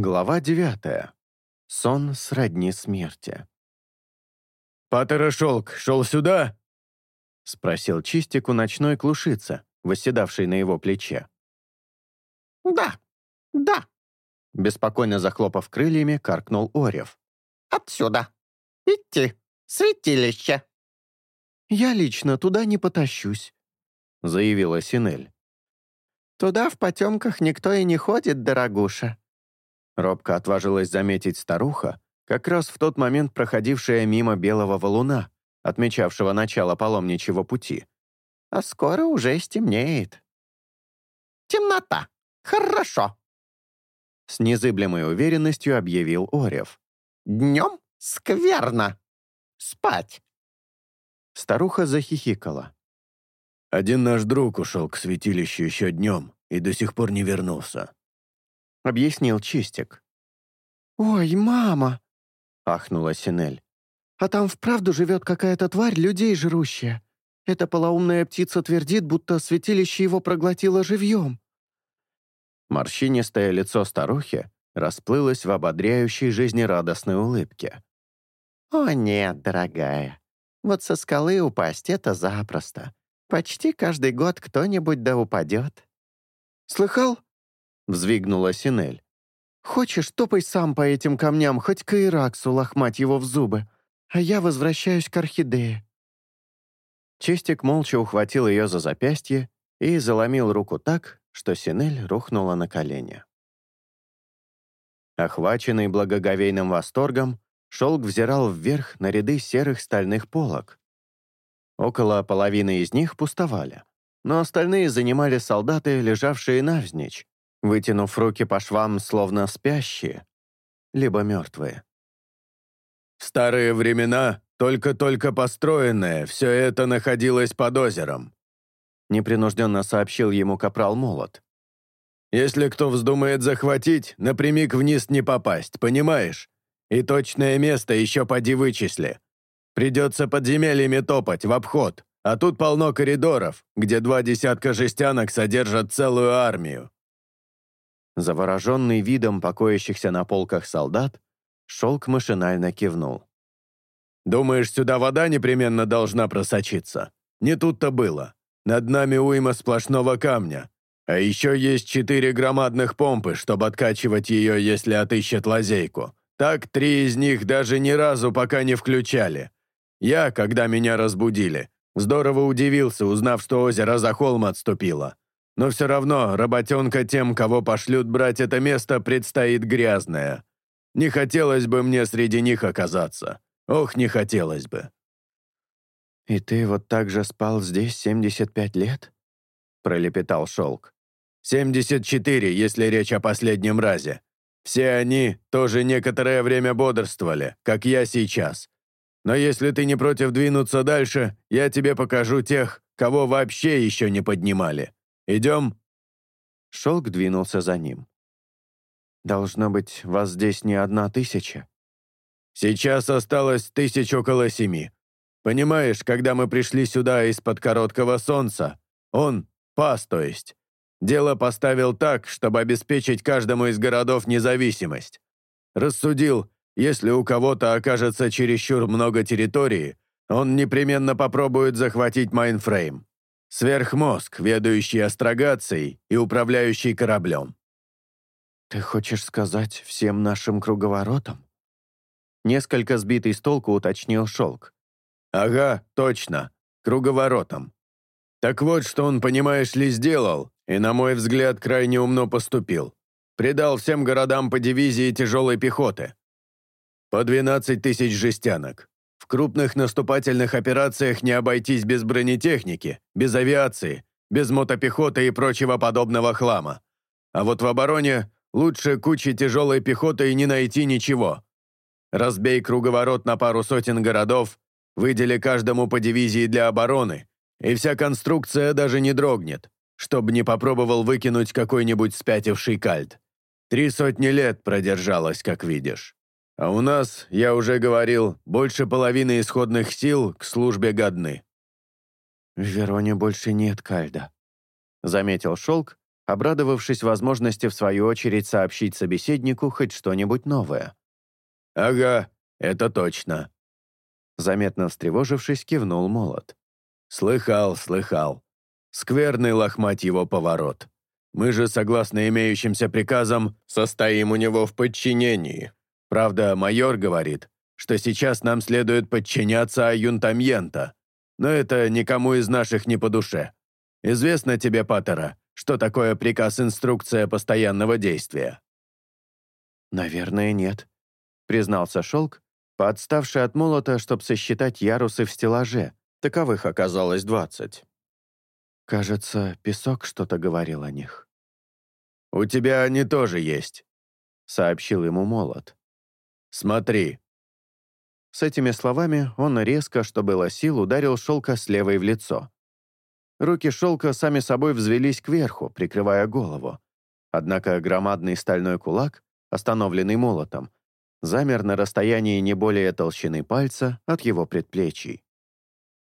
Глава девятая. Сон сродни смерти. «Паттера Шелк шел сюда?» — спросил Чистик у ночной клушицы, восседавшей на его плече. «Да, да», — беспокойно захлопав крыльями, каркнул Орев. «Отсюда. Идти. Святилище». «Я лично туда не потащусь», — заявила Синель. «Туда в потемках никто и не ходит, дорогуша», — робко отважилась заметить старуха, как раз в тот момент проходившая мимо белого валуна, отмечавшего начало паломничьего пути. «А скоро уже стемнеет». «Темнота! Хорошо!» С незыблемой уверенностью объявил Орев. «Днем скверно! Спать!» Старуха захихикала. «Один наш друг ушел к святилищу еще днем и до сих пор не вернулся», — объяснил Чистик. «Ой, мама!» ахнула Синель. «А там вправду живет какая-то тварь, людей жрущая. Эта полоумная птица твердит, будто святилище его проглотило живьем». Морщинистое лицо старухи расплылось в ободряющей жизнерадостной улыбке. «О нет, дорогая, вот со скалы упасть — это запросто. Почти каждый год кто-нибудь да упадет». «Слыхал?» — взвигнула Синель. Хочешь, топай сам по этим камням, хоть к Ираксу лохмать его в зубы, а я возвращаюсь к орхидее». Чистик молча ухватил ее за запястье и заломил руку так, что Синель рухнула на колени. Охваченный благоговейным восторгом, Шелк взирал вверх на ряды серых стальных полок. Около половины из них пустовали, но остальные занимали солдаты, лежавшие навзничь, вытянув руки по швам, словно спящие, либо мертвые. В старые времена, только-только построенное, все это находилось под озером», непринужденно сообщил ему капрал Молот. «Если кто вздумает захватить, напрямик вниз не попасть, понимаешь? И точное место еще поди вычисли. Придется подземельями топать, в обход, а тут полно коридоров, где два десятка жестянок содержат целую армию. Завороженный видом покоящихся на полках солдат, Шелк машинально кивнул. «Думаешь, сюда вода непременно должна просочиться? Не тут-то было. Над нами уйма сплошного камня. А еще есть четыре громадных помпы, чтобы откачивать ее, если отыщет лазейку. Так три из них даже ни разу пока не включали. Я, когда меня разбудили, здорово удивился, узнав, что озеро за холм отступило. Но все равно работенка тем, кого пошлют брать это место, предстоит грязная. Не хотелось бы мне среди них оказаться. Ох, не хотелось бы. «И ты вот так же спал здесь 75 лет?» — пролепетал Шелк. «74, если речь о последнем разе. Все они тоже некоторое время бодрствовали, как я сейчас. Но если ты не против двинуться дальше, я тебе покажу тех, кого вообще еще не поднимали. Идем?» Шелк двинулся за ним. «Должно быть, вас здесь не одна тысяча?» «Сейчас осталось тысяч около семи. Понимаешь, когда мы пришли сюда из-под короткого солнца, он, пас то есть, дело поставил так, чтобы обеспечить каждому из городов независимость. Рассудил, если у кого-то окажется чересчур много территории, он непременно попробует захватить Майнфрейм. Сверхмозг, ведающий астрогацией и управляющий кораблем. «Ты хочешь сказать всем нашим круговоротом?» Несколько сбитый с толку уточнил Шелк. «Ага, точно, круговоротом. Так вот, что он, понимаешь ли, сделал, и, на мой взгляд, крайне умно поступил. Придал всем городам по дивизии тяжелой пехоты. По 12 тысяч жестянок. Крупных наступательных операциях не обойтись без бронетехники, без авиации, без мотопехоты и прочего подобного хлама. А вот в обороне лучше кучи тяжелой пехоты и не найти ничего. Разбей круговорот на пару сотен городов, выдели каждому по дивизии для обороны, и вся конструкция даже не дрогнет, чтобы не попробовал выкинуть какой-нибудь спятивший кальт. Три сотни лет продержалась, как видишь. А у нас, я уже говорил, больше половины исходных сил к службе годны». «В Вероне больше нет кальда», — заметил Шелк, обрадовавшись возможности в свою очередь сообщить собеседнику хоть что-нибудь новое. «Ага, это точно», — заметно встревожившись, кивнул молот. «Слыхал, слыхал. Скверный лохмать его поворот. Мы же, согласно имеющимся приказам, состоим у него в подчинении. Правда, майор говорит, что сейчас нам следует подчиняться Аюнтамьента, но это никому из наших не по душе. Известно тебе, Паттера, что такое приказ-инструкция постоянного действия?» «Наверное, нет», — признался Шелк, подставший от молота, чтобы сосчитать ярусы в стеллаже. Таковых оказалось двадцать. Кажется, песок что-то говорил о них. «У тебя они тоже есть», — сообщил ему молот. «Смотри». С этими словами он резко, что было сил, ударил шелка с левой в лицо. Руки шелка сами собой взвелись кверху, прикрывая голову. Однако громадный стальной кулак, остановленный молотом, замер на расстоянии не более толщины пальца от его предплечий.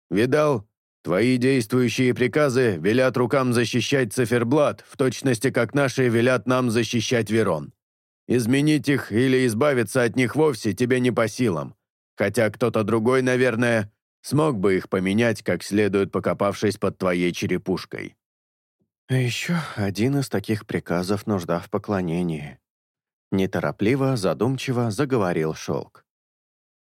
«Видал? Твои действующие приказы велят рукам защищать циферблат, в точности как наши велят нам защищать Верон. Изменить их или избавиться от них вовсе тебе не по силам. Хотя кто-то другой, наверное, Смог бы их поменять, как следует покопавшись под твоей черепушкой. А еще один из таких приказов нужда в поклонении. Неторопливо, задумчиво заговорил Шелк.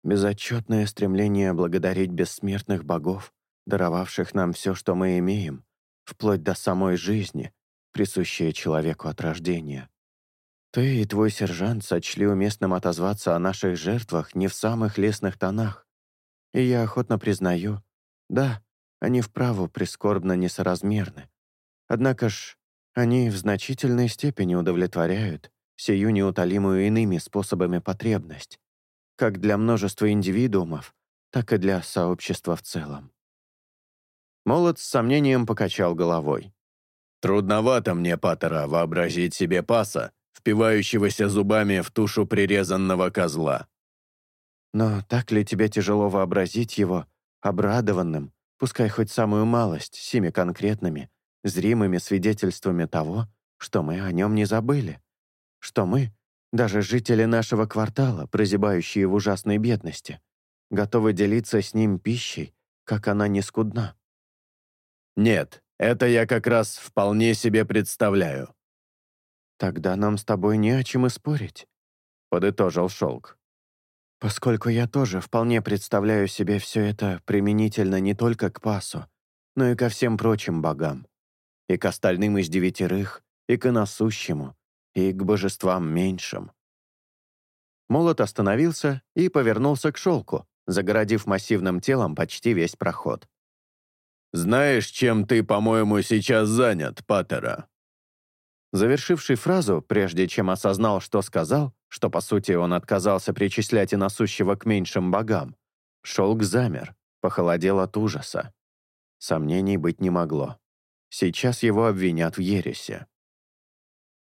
Безотчетное стремление благодарить бессмертных богов, даровавших нам все, что мы имеем, вплоть до самой жизни, присущее человеку от рождения. Ты и твой сержант сочли уместным отозваться о наших жертвах не в самых лестных тонах, и я охотно признаю, да, они вправо прискорбно несоразмерны. Однако ж, они в значительной степени удовлетворяют сию неутолимую иными способами потребность, как для множества индивидуумов, так и для сообщества в целом. Молот с сомнением покачал головой. «Трудновато мне, Паттера, вообразить себе паса, впивающегося зубами в тушу прирезанного козла. Но так ли тебе тяжело вообразить его обрадованным, пускай хоть самую малость, сими конкретными, зримыми свидетельствами того, что мы о нем не забыли? Что мы, даже жители нашего квартала, прозябающие в ужасной бедности, готовы делиться с ним пищей, как она не скудна? Нет, это я как раз вполне себе представляю. Тогда нам с тобой не о чем и спорить, — подытожил Шелк. Поскольку я тоже вполне представляю себе все это применительно не только к Пасу, но и ко всем прочим богам, и к остальным из девятерых, и к насущему, и к божествам меньшим. Молот остановился и повернулся к шелку, загородив массивным телом почти весь проход. «Знаешь, чем ты, по-моему, сейчас занят, Паттера?» Завершивший фразу, прежде чем осознал, что сказал, что, по сути, он отказался причислять и насущего к меньшим богам, шелк замер, похолодел от ужаса. Сомнений быть не могло. Сейчас его обвинят в ересе.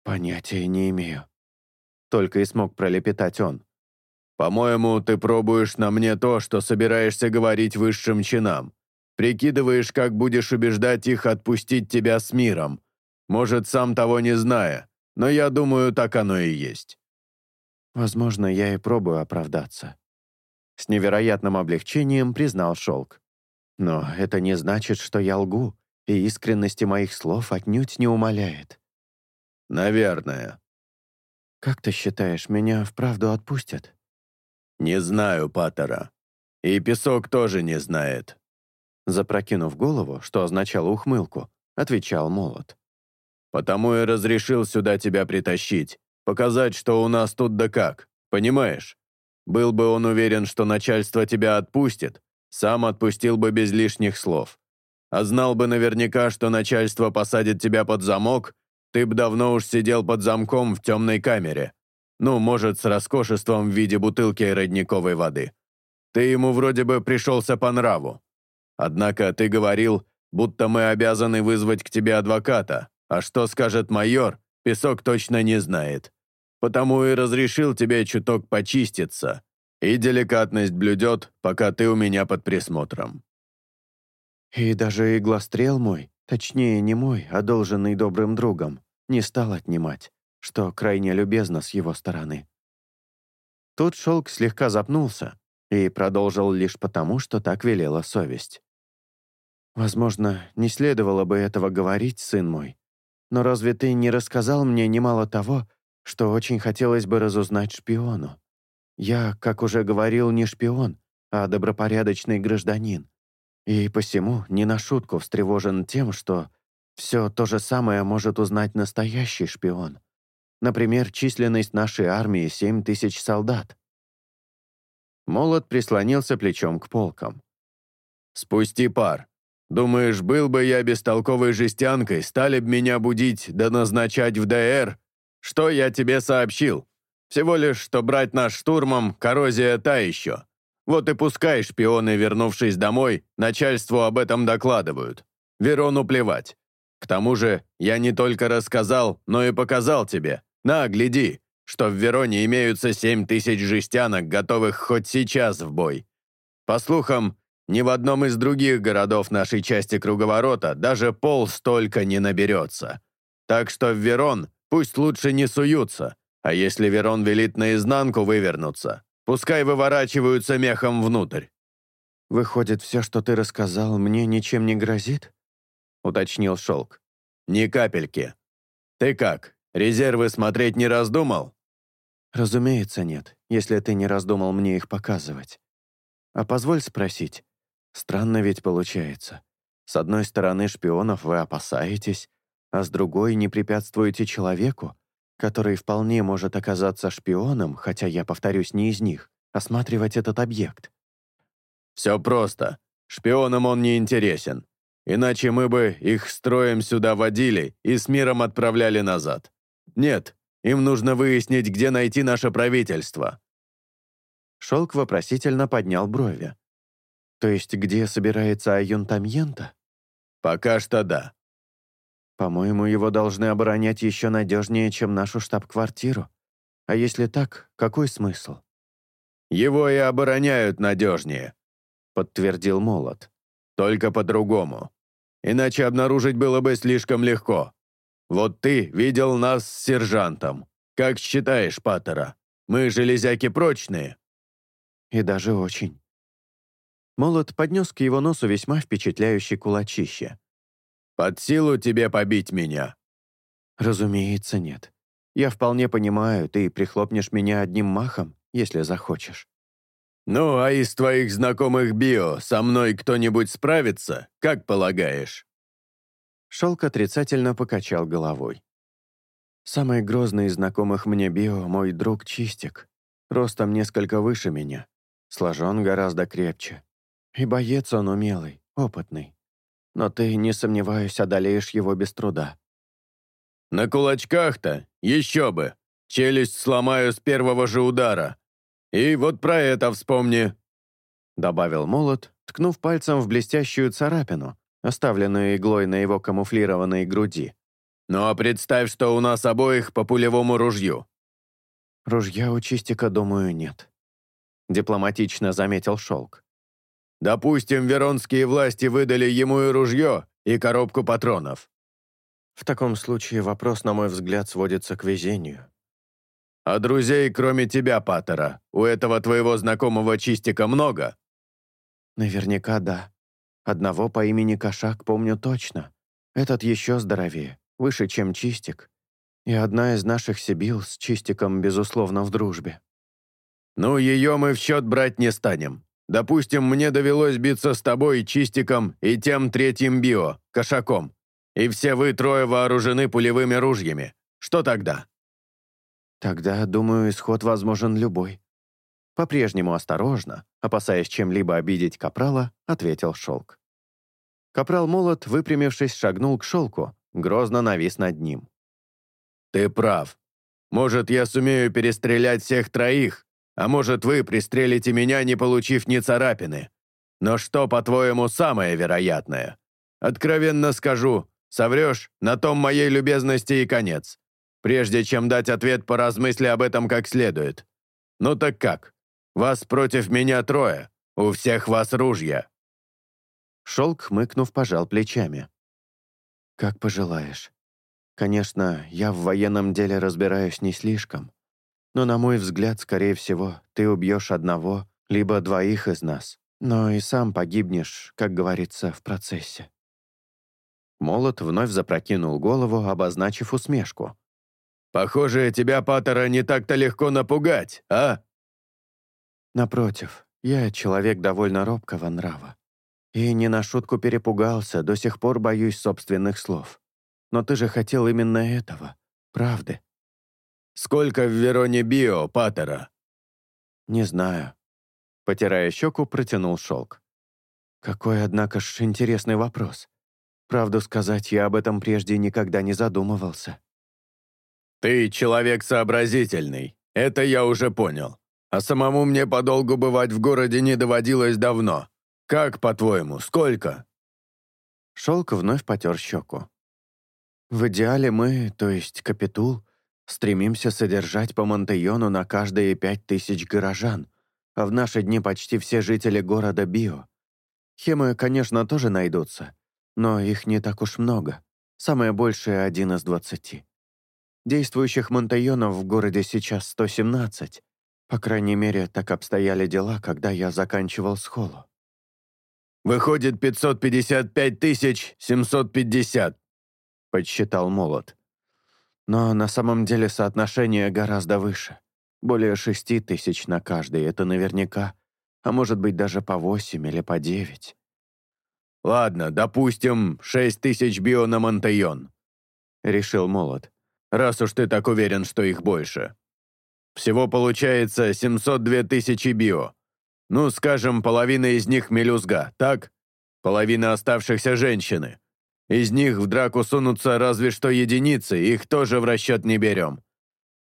«Понятия не имею». Только и смог пролепетать он. «По-моему, ты пробуешь на мне то, что собираешься говорить высшим чинам. Прикидываешь, как будешь убеждать их отпустить тебя с миром. Может, сам того не зная, но я думаю, так оно и есть. Возможно, я и пробую оправдаться. С невероятным облегчением признал Шелк. Но это не значит, что я лгу, и искренности моих слов отнюдь не умаляет. Наверное. Как ты считаешь, меня вправду отпустят? Не знаю, Паттера. И Песок тоже не знает. Запрокинув голову, что означало ухмылку, отвечал Молот. «Потому и разрешил сюда тебя притащить, Показать, что у нас тут да как, понимаешь? Был бы он уверен, что начальство тебя отпустит, сам отпустил бы без лишних слов. А знал бы наверняка, что начальство посадит тебя под замок, ты б давно уж сидел под замком в темной камере. Ну, может, с роскошеством в виде бутылки родниковой воды. Ты ему вроде бы пришелся по нраву. Однако ты говорил, будто мы обязаны вызвать к тебе адвоката. А что скажет майор, Песок точно не знает. Потому и разрешил тебе чуток почиститься. И деликатность блюдет, пока ты у меня под присмотром». «И даже иглострел мой, точнее, не мой, одолженный добрым другом, не стал отнимать, что крайне любезно с его стороны. Тут шелк слегка запнулся и продолжил лишь потому, что так велела совесть. «Возможно, не следовало бы этого говорить, сын мой, но разве ты не рассказал мне немало того, что очень хотелось бы разузнать шпиону? Я, как уже говорил, не шпион, а добропорядочный гражданин, и посему не на шутку встревожен тем, что все то же самое может узнать настоящий шпион. Например, численность нашей армии — семь тысяч солдат. Молот прислонился плечом к полкам. «Спусти пар. Думаешь, был бы я бестолковой жестянкой, стали б меня будить да назначать в ДР? Что я тебе сообщил? Всего лишь, что брать наш штурмом — коррозия та еще. Вот и пускай шпионы, вернувшись домой, начальству об этом докладывают. Верону плевать. К тому же, я не только рассказал, но и показал тебе. На, гляди, что в Вероне имеются семь тысяч жестянок, готовых хоть сейчас в бой. По слухам, ни в одном из других городов нашей части круговорота даже пол столько не наберется. Так что в Верон пусть лучше не суются, а если Верон велит наизнанку вывернуться, пускай выворачиваются мехом внутрь. «Выходит, все, что ты рассказал, мне ничем не грозит?» — уточнил Шелк. «Ни капельки. Ты как, резервы смотреть не раздумал?» «Разумеется, нет, если ты не раздумал мне их показывать. А позволь спросить, странно ведь получается. С одной стороны, шпионов вы опасаетесь, а с другой не препятствуете человеку, который вполне может оказаться шпионом, хотя я, повторюсь, не из них, осматривать этот объект. Все просто. Шпионам он не интересен. Иначе мы бы их строем сюда водили и с миром отправляли назад. Нет, им нужно выяснить, где найти наше правительство». Шелк вопросительно поднял брови. «То есть где собирается Аюнтамьента?» «Пока что да. По-моему, его должны оборонять еще надежнее, чем нашу штаб-квартиру. А если так, какой смысл? Его и обороняют надежнее, подтвердил Молот. Только по-другому. Иначе обнаружить было бы слишком легко. Вот ты видел нас с сержантом. Как считаешь, Паттера, мы железяки прочные? И даже очень. Молот поднес к его носу весьма впечатляющий кулачище. Под силу тебе побить меня?» «Разумеется, нет. Я вполне понимаю, ты прихлопнешь меня одним махом, если захочешь». «Ну, а из твоих знакомых био со мной кто-нибудь справится, как полагаешь?» Шелк отрицательно покачал головой. «Самый грозный из знакомых мне био — мой друг Чистик. Ростом несколько выше меня, сложен гораздо крепче. И боец он умелый, опытный но ты, не сомневаюсь, одолеешь его без труда». «На кулачках-то? Еще бы! Челюсть сломаю с первого же удара. И вот про это вспомни!» Добавил молот, ткнув пальцем в блестящую царапину, оставленную иглой на его камуфлированной груди. «Ну а представь, что у нас обоих по пулевому ружью». «Ружья у Чистика, думаю, нет», — дипломатично заметил Шелк. Допустим, веронские власти выдали ему и ружье, и коробку патронов. В таком случае вопрос, на мой взгляд, сводится к везению. А друзей, кроме тебя, Паттера, у этого твоего знакомого Чистика много? Наверняка да. Одного по имени Кошак помню точно. Этот еще здоровее, выше, чем Чистик. И одна из наших Сибил с Чистиком, безусловно, в дружбе. Ну, ее мы в счет брать не станем. Допустим, мне довелось биться с тобой, Чистиком, и тем третьим био, Кошаком. И все вы трое вооружены пулевыми ружьями. Что тогда?» «Тогда, думаю, исход возможен любой». По-прежнему осторожно, опасаясь чем-либо обидеть Капрала, ответил Шелк. Капрал Молот, выпрямившись, шагнул к Шелку, грозно навис над ним. «Ты прав. Может, я сумею перестрелять всех троих, а может, вы пристрелите меня, не получив ни царапины. Но что, по-твоему, самое вероятное? Откровенно скажу, соврешь, на том моей любезности и конец. Прежде чем дать ответ, поразмысли об этом как следует. Ну так как? Вас против меня трое. У всех вас ружья». Шелк, хмыкнув, пожал плечами. «Как пожелаешь. Конечно, я в военном деле разбираюсь не слишком, но, на мой взгляд, скорее всего, ты убьешь одного, либо двоих из нас, но и сам погибнешь, как говорится, в процессе». Молот вновь запрокинул голову, обозначив усмешку. «Похоже, тебя, Паттера, не так-то легко напугать, а?» «Напротив, я человек довольно робкого нрава. И не на шутку перепугался, до сих пор боюсь собственных слов. Но ты же хотел именно этого, правды?» «Сколько в Вероне Био, Паттера?» «Не знаю». Потирая щеку, протянул шелк. «Какой, однако ж, интересный вопрос. Правду сказать, я об этом прежде никогда не задумывался». «Ты человек сообразительный, это я уже понял. А самому мне подолгу бывать в городе не доводилось давно. Как, по-твоему, сколько?» Шелк вновь потер щеку. «В идеале мы, то есть Капитул, стремимся содержать по Монтейону на каждые пять тысяч горожан, а в наши дни почти все жители города Био. Хемы, конечно, тоже найдутся, но их не так уж много, самое большее — один из двадцати. Действующих Монтайонов в городе сейчас 117, по крайней мере, так обстояли дела, когда я заканчивал схолу. «Выходит, 555 тысяч 750», — подсчитал Молот. Но на самом деле соотношение гораздо выше. Более шести тысяч на каждый, это наверняка. А может быть, даже по восемь или по девять. «Ладно, допустим, шесть тысяч био на Монтайон», — решил Молот. «Раз уж ты так уверен, что их больше. Всего получается 702 тысячи био. Ну, скажем, половина из них мелюзга, так? Половина оставшихся женщины. Из них в драку сунутся разве что единицы, их тоже в расчет не берем.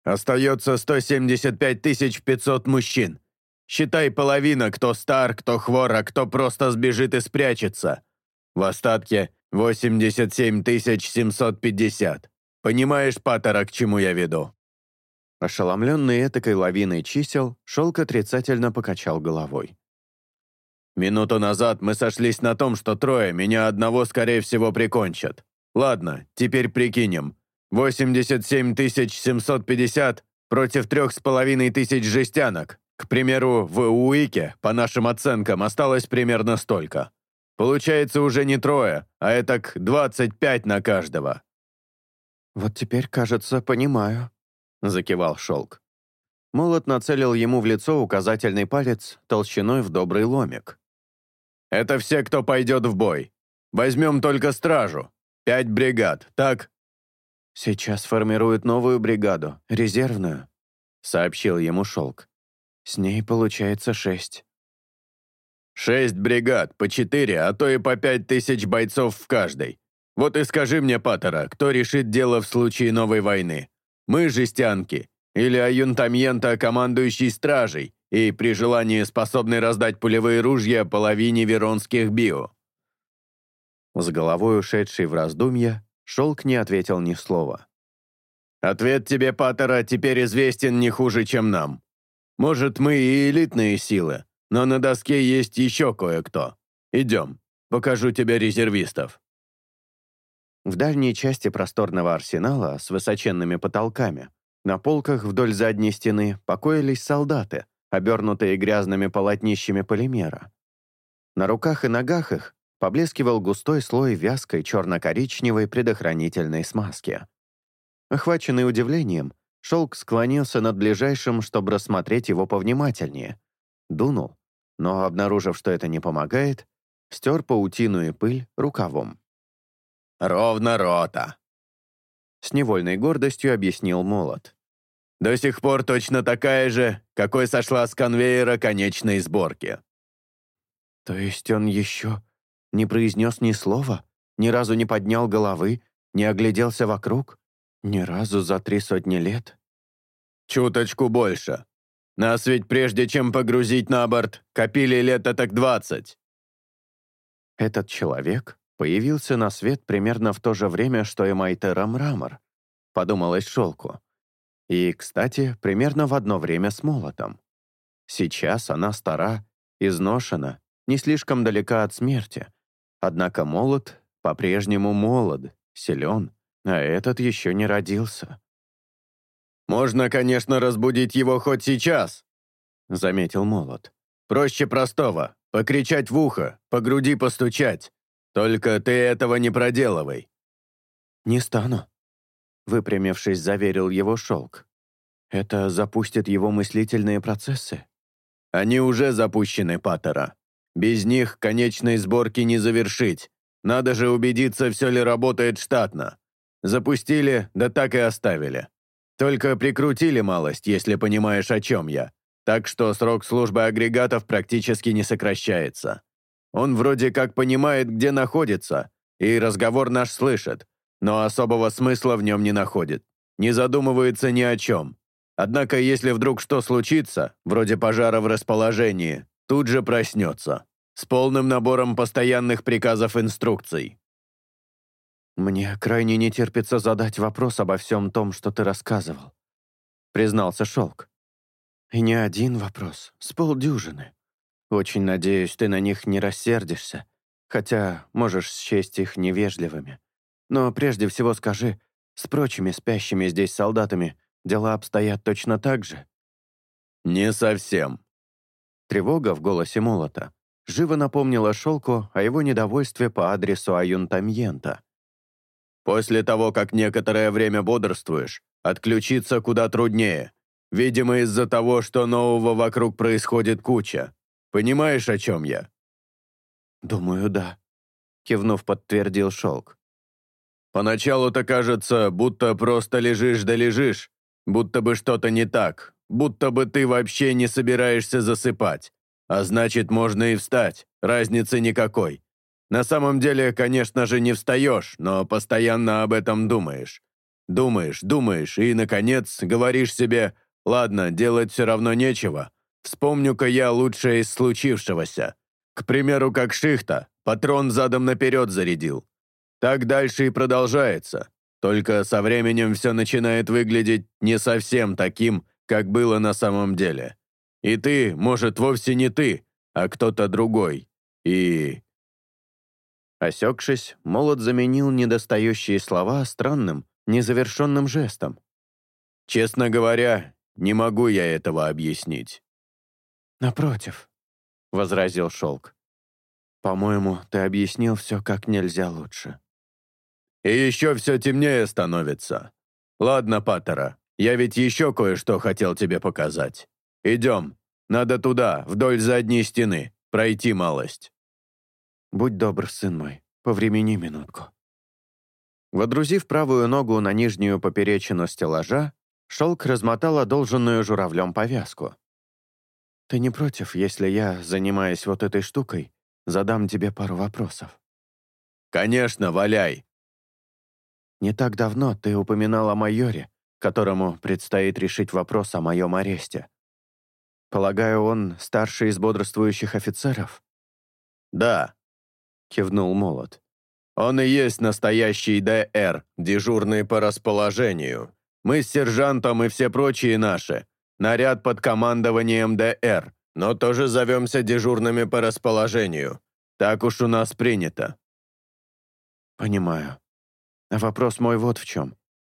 Остается 175 500 мужчин. Считай половина, кто стар, кто хвор, а кто просто сбежит и спрячется. В остатке 87 750. Понимаешь, Паттера, к чему я веду?» Ошеломленный этакой лавиной чисел, Шелк отрицательно покачал головой. «Минуту назад мы сошлись на том, что трое меня одного, скорее всего, прикончат. Ладно, теперь прикинем. 87 750 против трех с половиной тысяч жестянок. К примеру, в Уике, по нашим оценкам, осталось примерно столько. Получается уже не трое, а этак 25 на каждого». «Вот теперь, кажется, понимаю», — закивал Шелк. Молот нацелил ему в лицо указательный палец толщиной в добрый ломик. «Это все, кто пойдет в бой. Возьмем только стражу. Пять бригад, так?» «Сейчас формируют новую бригаду, резервную», — сообщил ему Шелк. «С ней получается шесть». «Шесть бригад, по четыре, а то и по пять тысяч бойцов в каждой. Вот и скажи мне, Паттера, кто решит дело в случае новой войны? Мы жестянки, или аюнтамьента, командующий стражей, и при желании способный раздать пулевые ружья половине веронских био». С головой ушедший в раздумья, Шелк не ответил ни слова. «Ответ тебе, Паттера, теперь известен не хуже, чем нам. Может, мы и элитные силы, но на доске есть еще кое-кто. Идем, покажу тебе резервистов». В дальней части просторного арсенала с высоченными потолками на полках вдоль задней стены покоились солдаты, обернутые грязными полотнищами полимера. На руках и ногах их поблескивал густой слой вязкой черно-коричневой предохранительной смазки. Охваченный удивлением, Шелк склонился над ближайшим, чтобы рассмотреть его повнимательнее. Дунул, но, обнаружив, что это не помогает, стер паутину и пыль рукавом. «Ровно рота», — с невольной гордостью объяснил Молот. «До сих пор точно такая же, какой сошла с конвейера конечной сборки». «То есть он еще не произнес ни слова, ни разу не поднял головы, не огляделся вокруг? Ни разу за три сотни лет?» «Чуточку больше. Нас ведь прежде чем погрузить на борт, копили лет так двадцать». Этот человек появился на свет примерно в то же время, что и Майтера Мрамор, подумалось Шелку. И, кстати, примерно в одно время с Молотом. Сейчас она стара, изношена, не слишком далека от смерти, однако Молот по-прежнему молод, силен, а этот еще не родился. «Можно, конечно, разбудить его хоть сейчас», — заметил Молот. «Проще простого. Покричать в ухо, по груди постучать. Только ты этого не проделывай». «Не стану», — выпрямившись, заверил его Шелк. «Это запустит его мыслительные процессы». «Они уже запущены, Паттера. Без них конечной сборки не завершить. Надо же убедиться, все ли работает штатно. Запустили, да так и оставили. Только прикрутили малость, если понимаешь, о чем я. Так что срок службы агрегатов практически не сокращается. Он вроде как понимает, где находится, и разговор наш слышит, но особого смысла в нем не находит. Не задумывается ни о чем. Однако, если вдруг что случится, вроде пожара в расположении, тут же проснется. С полным набором постоянных приказов инструкций. «Мне крайне не терпится задать вопрос обо всем том, что ты рассказывал», — признался Шелк. «И не один вопрос, с полдюжины. Очень надеюсь, ты на них не рассердишься, хотя можешь счесть их невежливыми. Но прежде всего скажи, с прочими спящими здесь солдатами дела обстоят точно так же?» «Не совсем». Тревога в голосе Молота живо напомнила Шелку о его недовольстве по адресу Аюнтамьента. После того, как некоторое время бодрствуешь, отключиться куда труднее. Видимо, из-за того, что нового вокруг происходит куча. Понимаешь, о чем я?» «Думаю, да», — кивнув, подтвердил Шелк. «Поначалу-то кажется, будто просто лежишь да лежишь, будто бы что-то не так, будто бы ты вообще не собираешься засыпать. А значит, можно и встать, разницы никакой. На самом деле, конечно же, не встаешь, но постоянно об этом думаешь. Думаешь, думаешь, и, наконец, говоришь себе, «Ладно, делать все равно нечего. Вспомню-ка я лучшее из случившегося. К примеру, как шихта, патрон задом наперед зарядил. Так дальше и продолжается. Только со временем все начинает выглядеть не совсем таким, как было на самом деле. И ты, может, вовсе не ты, а кто-то другой. И Осекшись, молот заменил недостающие слова странным, незавершенным жестом. «Честно говоря, не могу я этого объяснить». «Напротив», — возразил Шелк. «По-моему, ты объяснил все как нельзя лучше». «И еще все темнее становится. Ладно, Паттера, я ведь еще кое-что хотел тебе показать. Идем, надо туда, вдоль задней стены, пройти малость». «Будь добр, сын мой, повремени минутку». Водрузив правую ногу на нижнюю поперечину стеллажа, шелк размотал одолженную журавлем повязку. «Ты не против, если я, занимаясь вот этой штукой, задам тебе пару вопросов?» «Конечно, валяй!» «Не так давно ты упоминал о майоре, которому предстоит решить вопрос о моем аресте. Полагаю, он старший из бодрствующих офицеров?» «Да», кивнул Молот. «Он и есть настоящий ДР, дежурный по расположению. Мы с сержантом и все прочие наши. Наряд под командованием ДР, но тоже зовемся дежурными по расположению. Так уж у нас принято». «Понимаю. Вопрос мой вот в чем.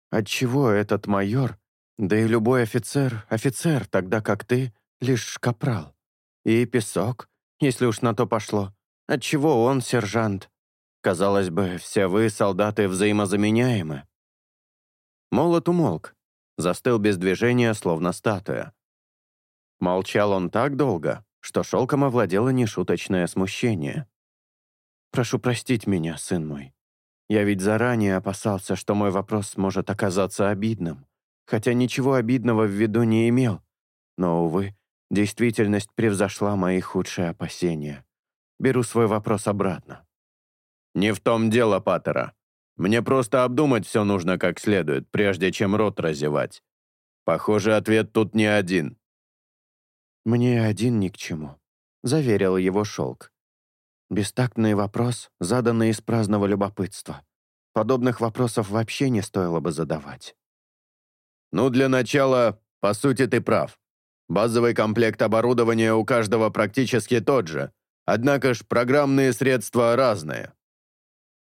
Отчего этот майор, да и любой офицер, офицер, тогда как ты, лишь капрал? И песок, если уж на то пошло. Отчего он сержант? Казалось бы, все вы, солдаты, взаимозаменяемы. Молот умолк, застыл без движения, словно статуя. Молчал он так долго, что шелком овладело нешуточное смущение. «Прошу простить меня, сын мой. Я ведь заранее опасался, что мой вопрос может оказаться обидным, хотя ничего обидного в виду не имел. Но, увы, действительность превзошла мои худшие опасения. Беру свой вопрос обратно. «Не в том дело, Паттера. Мне просто обдумать все нужно как следует, прежде чем рот разевать. Похоже, ответ тут не один». «Мне один ни к чему», — заверил его Шелк. «Бестактный вопрос, заданный из праздного любопытства. Подобных вопросов вообще не стоило бы задавать». «Ну, для начала, по сути, ты прав. Базовый комплект оборудования у каждого практически тот же, Однако ж программные средства разные.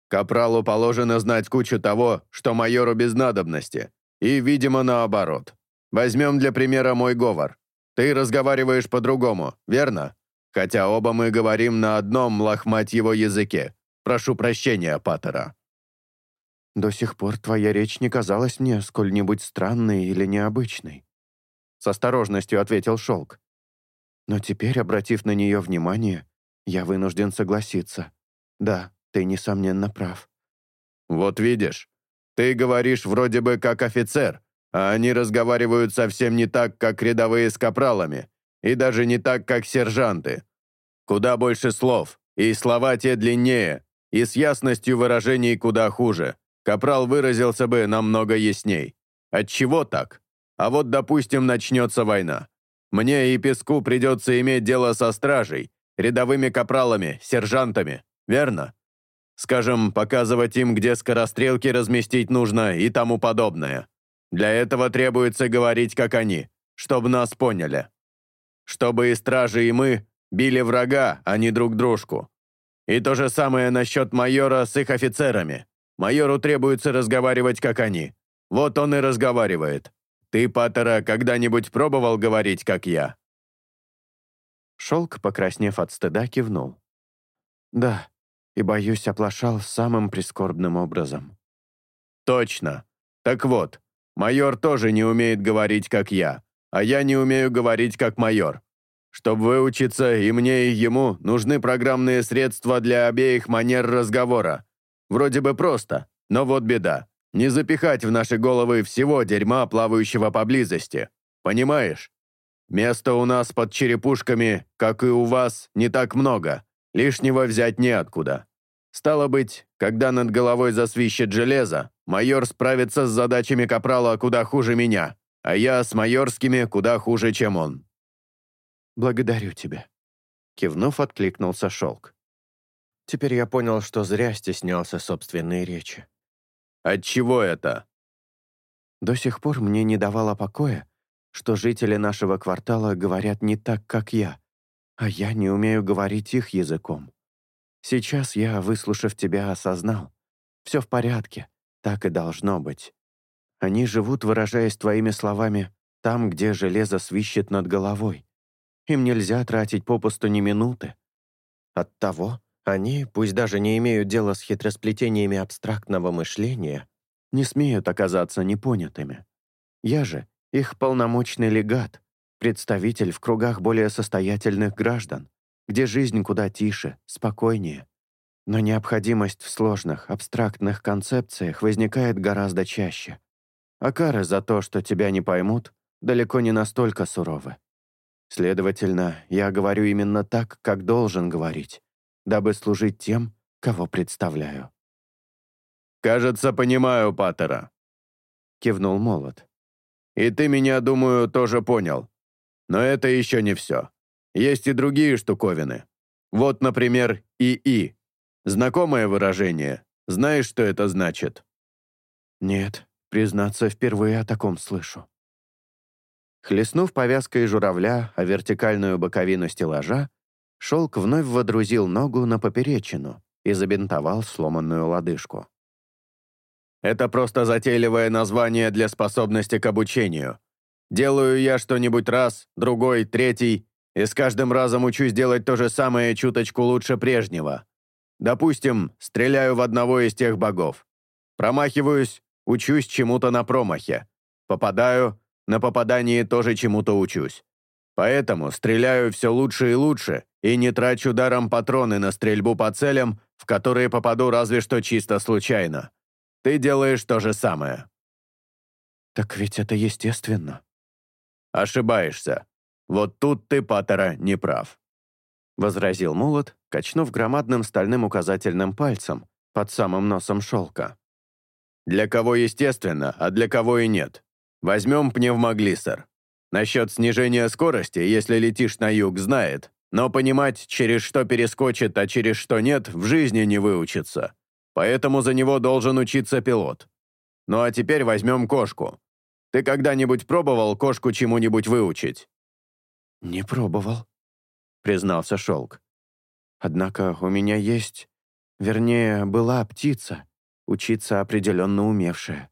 Капралу положено знать кучу того, что майору без надобности. И, видимо, наоборот. Возьмем для примера мой говор. Ты разговариваешь по-другому, верно? Хотя оба мы говорим на одном лохмать его языке. Прошу прощения, Паттера». «До сих пор твоя речь не казалась мне сколь-нибудь странной или необычной», — с осторожностью ответил Шелк. «Но теперь, обратив на нее внимание, я вынужден согласиться. Да, ты, несомненно, прав». «Вот видишь, ты говоришь вроде бы как офицер, а они разговаривают совсем не так, как рядовые с капралами, и даже не так, как сержанты. Куда больше слов, и слова те длиннее, и с ясностью выражений куда хуже. Капрал выразился бы намного ясней. Отчего так? А вот, допустим, начнется война. Мне и Песку придется иметь дело со стражей, рядовыми капралами, сержантами, верно? Скажем, показывать им, где скорострелки разместить нужно и тому подобное. Для этого требуется говорить, как они, чтобы нас поняли. Чтобы и стражи, и мы били врага, а не друг дружку. И то же самое насчет майора с их офицерами. Майору требуется разговаривать, как они. Вот он и разговаривает. Ты, Паттера, когда-нибудь пробовал говорить, как я?» Шелк, покраснев от стыда, кивнул. «Да, и, боюсь, оплошал самым прискорбным образом». «Точно. Так вот, майор тоже не умеет говорить, как я, а я не умею говорить, как майор. Чтобы выучиться и мне, и ему, нужны программные средства для обеих манер разговора. Вроде бы просто, но вот беда. Не запихать в наши головы всего дерьма, плавающего поблизости. Понимаешь? Места у нас под черепушками, как и у вас, не так много. Лишнего взять неоткуда. Стало быть, когда над головой засвищет железо, майор справится с задачами капрала куда хуже меня, а я с майорскими куда хуже, чем он. «Благодарю тебя», — кивнув, откликнулся Шелк. Теперь я понял, что зря стеснялся собственной речи. «Отчего это?» До сих пор мне не давало покоя, что жители нашего квартала говорят не так, как я, а я не умею говорить их языком. Сейчас я, выслушав тебя, осознал. Все в порядке, так и должно быть. Они живут, выражаясь твоими словами, там, где железо свищет над головой. Им нельзя тратить попусту ни минуты. Оттого они, пусть даже не имеют дела с хитросплетениями абстрактного мышления, не смеют оказаться непонятыми. Я же их полномочный легат, представитель в кругах более состоятельных граждан где жизнь куда тише, спокойнее. Но необходимость в сложных, абстрактных концепциях возникает гораздо чаще. А кары за то, что тебя не поймут, далеко не настолько суровы. Следовательно, я говорю именно так, как должен говорить, дабы служить тем, кого представляю. «Кажется, понимаю Паттера», — кивнул Молот. «И ты меня, думаю, тоже понял. Но это еще не все. Есть и другие штуковины. Вот, например, ИИ. Знакомое выражение. Знаешь, что это значит? Нет, признаться, впервые о таком слышу. Хлестнув повязкой журавля о вертикальную боковину стеллажа, шелк вновь водрузил ногу на поперечину и забинтовал сломанную лодыжку. «Это просто затейливое название для способности к обучению. Делаю я что-нибудь раз, другой, третий, и с каждым разом учусь делать то же самое чуточку лучше прежнего. Допустим, стреляю в одного из тех богов. Промахиваюсь, учусь чему-то на промахе. Попадаю, на попадании тоже чему-то учусь. Поэтому стреляю все лучше и лучше и не трачу даром патроны на стрельбу по целям, в которые попаду разве что чисто случайно. Ты делаешь то же самое. Так ведь это естественно. Ошибаешься. Вот тут ты, Паттера, не прав», — возразил Молот, качнув громадным стальным указательным пальцем под самым носом шелка. «Для кого естественно, а для кого и нет. Возьмем пневмоглиссер. Насчет снижения скорости, если летишь на юг, знает, но понимать, через что перескочит, а через что нет, в жизни не выучится. Поэтому за него должен учиться пилот. Ну а теперь возьмем кошку. Ты когда-нибудь пробовал кошку чему-нибудь выучить? «Не пробовал», — признался Шелк. «Однако у меня есть Вернее, была птица, учиться определенно умевшая.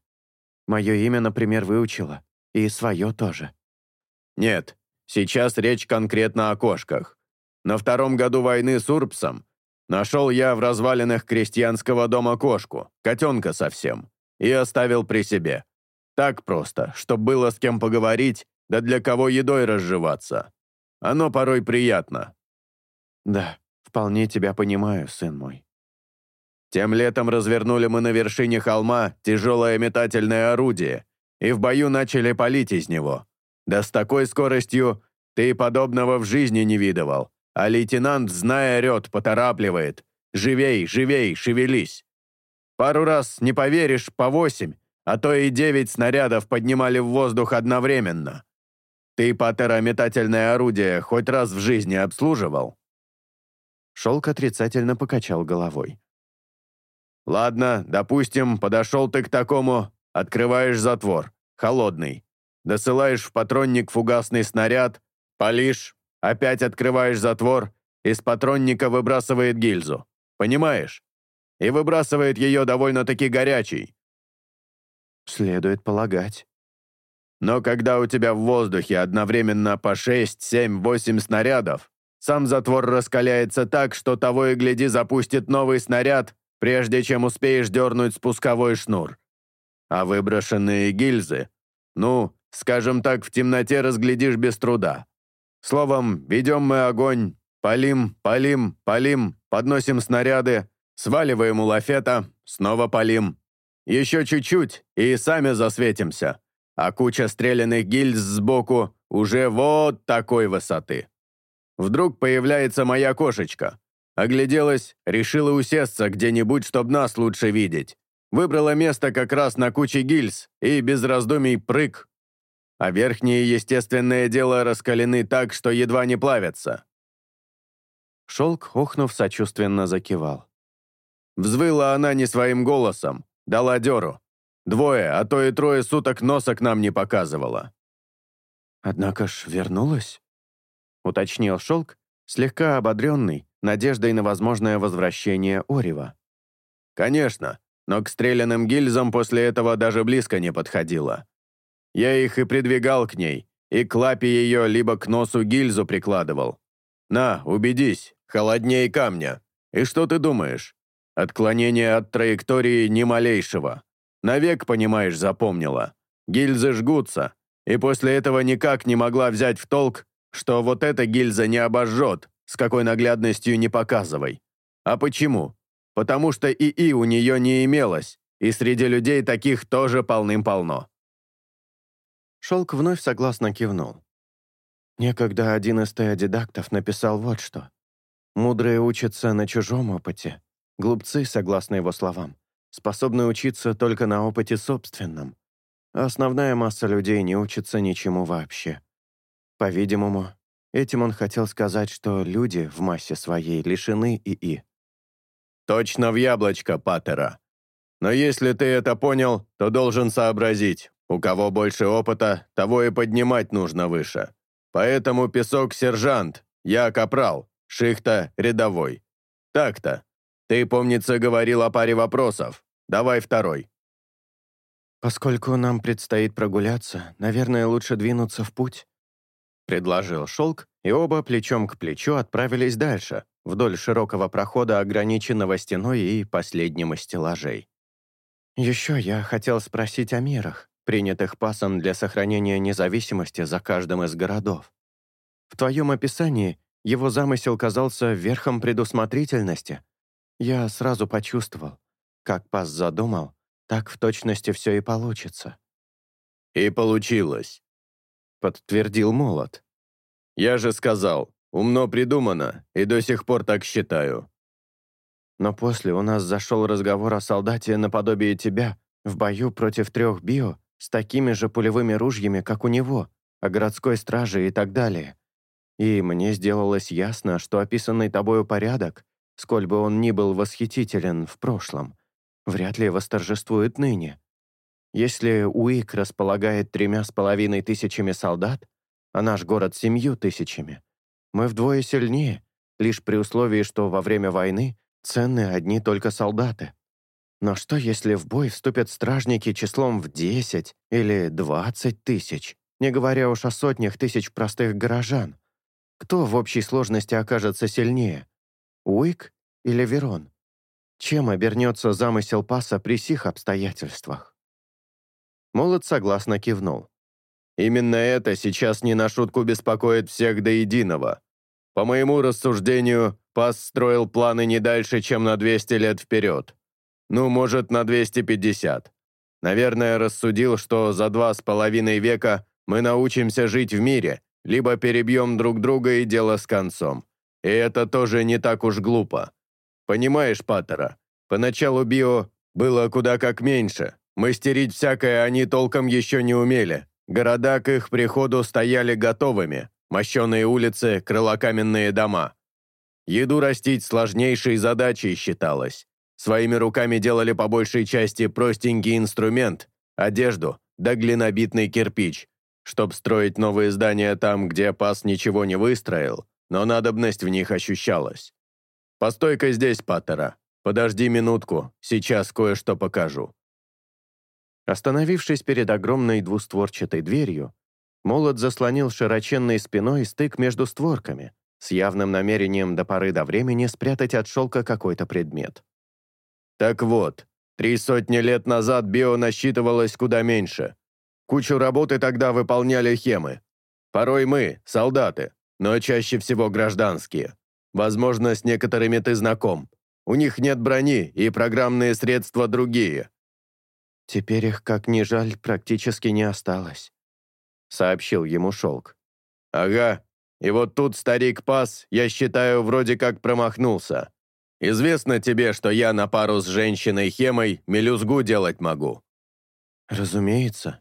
Мое имя, например, выучила, и свое тоже. Нет, сейчас речь конкретно о кошках. На втором году войны с Урбсом нашел я в развалинах крестьянского дома кошку, котенка совсем, и оставил при себе. Так просто, чтоб было с кем поговорить, да для кого едой разживаться. Оно порой приятно. Да, вполне тебя понимаю, сын мой. Тем летом развернули мы на вершине холма тяжелое метательное орудие и в бою начали палить из него. Да с такой скоростью ты подобного в жизни не видывал. А лейтенант, зная, орет, поторапливает. «Живей, живей, шевелись!» Пару раз, не поверишь, по восемь, а то и девять снарядов поднимали в воздух одновременно. Ты патерометательное орудие хоть раз в жизни обслуживал?» Шелк отрицательно покачал головой. «Ладно, допустим, подошел ты к такому, открываешь затвор, холодный, досылаешь в патронник фугасный снаряд, палишь, опять открываешь затвор, из патронника выбрасывает гильзу. Понимаешь? И выбрасывает ее довольно-таки горячий. Следует полагать. Но когда у тебя в воздухе одновременно по 6, 7, 8 снарядов, сам затвор раскаляется так, что того и гляди запустит новый снаряд, прежде чем успеешь дернуть спусковой шнур. А выброшенные гильзы, ну, скажем так, в темноте разглядишь без труда. Словом, ведем мы огонь, палим, палим, палим, подносим снаряды, сваливаем у лафета, снова палим. Еще чуть-чуть, и сами засветимся а куча стрелянных гильз сбоку уже вот такой высоты. Вдруг появляется моя кошечка. Огляделась, решила усесться где-нибудь, чтобы нас лучше видеть. Выбрала место как раз на куче гильз и без раздумий прыг. А верхние, естественное дело, раскалены так, что едва не плавятся. Шелк, охнув, сочувственно закивал. Взвыла она не своим голосом, дала дёру. Двое, а то и трое суток носа к нам не показывала». «Однако ж вернулась?» — уточнил Шелк, слегка ободренный надеждой на возможное возвращение Орева. «Конечно, но к стрелянным гильзам после этого даже близко не подходила. Я их и придвигал к ней, и к лапе ее либо к носу гильзу прикладывал. На, убедись, холоднее камня. И что ты думаешь? Отклонение от траектории ни малейшего. Навек, понимаешь, запомнила. Гильзы жгутся, и после этого никак не могла взять в толк, что вот эта гильза не обожжет, с какой наглядностью не показывай. А почему? Потому что ИИ у нее не имелось, и среди людей таких тоже полным-полно. Шелк вновь согласно кивнул. Некогда один из теодидактов написал вот что. «Мудрые учатся на чужом опыте, глупцы, согласно его словам, способны учиться только на опыте собственном. Основная масса людей не учится ничему вообще. По-видимому, этим он хотел сказать, что люди в массе своей лишены ИИ. «Точно в яблочко, Паттера. Но если ты это понял, то должен сообразить, у кого больше опыта, того и поднимать нужно выше. Поэтому песок — сержант, я — капрал, шихта — рядовой. Так-то. Ты, помнится, говорил о паре вопросов. Давай второй». «Поскольку нам предстоит прогуляться, наверное, лучше двинуться в путь», — предложил Шелк, и оба плечом к плечу отправились дальше, вдоль широкого прохода, ограниченного стеной и последним из стеллажей. «Еще я хотел спросить о мерах, принятых пасом для сохранения независимости за каждым из городов. В твоем описании его замысел казался верхом предусмотрительности. Я сразу почувствовал, как пас задумал, так в точности все и получится. «И получилось», — подтвердил Молот. «Я же сказал, умно придумано, и до сих пор так считаю». Но после у нас зашел разговор о солдате наподобие тебя в бою против трех био с такими же пулевыми ружьями, как у него, о городской страже и так далее. И мне сделалось ясно, что описанный тобою порядок, сколь бы он ни был восхитителен в прошлом, вряд ли восторжествует ныне. Если Уик располагает тремя с половиной тысячами солдат, а наш город семью тысячами, мы вдвое сильнее, лишь при условии, что во время войны ценны одни только солдаты. Но что, если в бой вступят стражники числом в 10 или 20 тысяч, не говоря уж о сотнях тысяч простых горожан? Кто в общей сложности окажется сильнее? Уик или Верон? Чем обернется замысел паса при сих обстоятельствах? Молот согласно кивнул. «Именно это сейчас не на шутку беспокоит всех до единого. По моему рассуждению, пас строил планы не дальше, чем на 200 лет вперед. Ну, может, на 250. Наверное, рассудил, что за два с половиной века мы научимся жить в мире, либо перебьем друг друга и дело с концом. И это тоже не так уж глупо. Понимаешь, Паттера, поначалу био было куда как меньше. Мастерить всякое они толком еще не умели. Города к их приходу стояли готовыми. Мощеные улицы, крылокаменные дома. Еду растить сложнейшей задачей считалось. Своими руками делали по большей части простенький инструмент, одежду да глинобитный кирпич, чтоб строить новые здания там, где пас ничего не выстроил, но надобность в них ощущалась. «Постой-ка здесь, Паттера. Подожди минутку, сейчас кое-что покажу». Остановившись перед огромной двустворчатой дверью, молот заслонил широченной спиной стык между створками, с явным намерением до поры до времени спрятать от шелка какой-то предмет. Так вот, три сотни лет назад био насчитывалось куда меньше. Кучу работы тогда выполняли хемы. Порой мы, солдаты, но чаще всего гражданские. Возможно, с некоторыми ты знаком. У них нет брони, и программные средства другие. Теперь их, как ни жаль, практически не осталось, сообщил ему Шелк. Ага, и вот тут старик Пас, я считаю, вроде как промахнулся. Известно тебе, что я на пару с женщиной Хемой мелюзгу делать могу?» «Разумеется.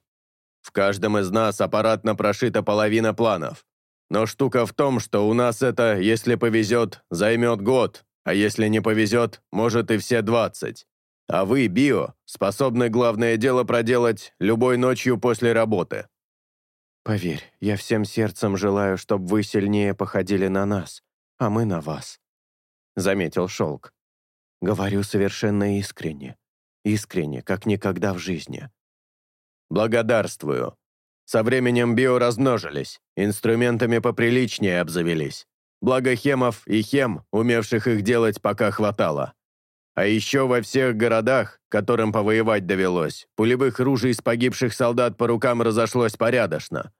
В каждом из нас аппаратно прошита половина планов. Но штука в том, что у нас это, если повезет, займет год, а если не повезет, может и все двадцать. А вы, био, способны главное дело проделать любой ночью после работы». «Поверь, я всем сердцем желаю, чтобы вы сильнее походили на нас, а мы на вас», — заметил Шелк. «Говорю совершенно искренне. Искренне, как никогда в жизни». «Благодарствую. Со временем био размножились, инструментами поприличнее обзавелись. Благо хемов и хем, умевших их делать, пока хватало. А еще во всех городах, которым повоевать довелось, пулевых ружей с погибших солдат по рукам разошлось порядочно.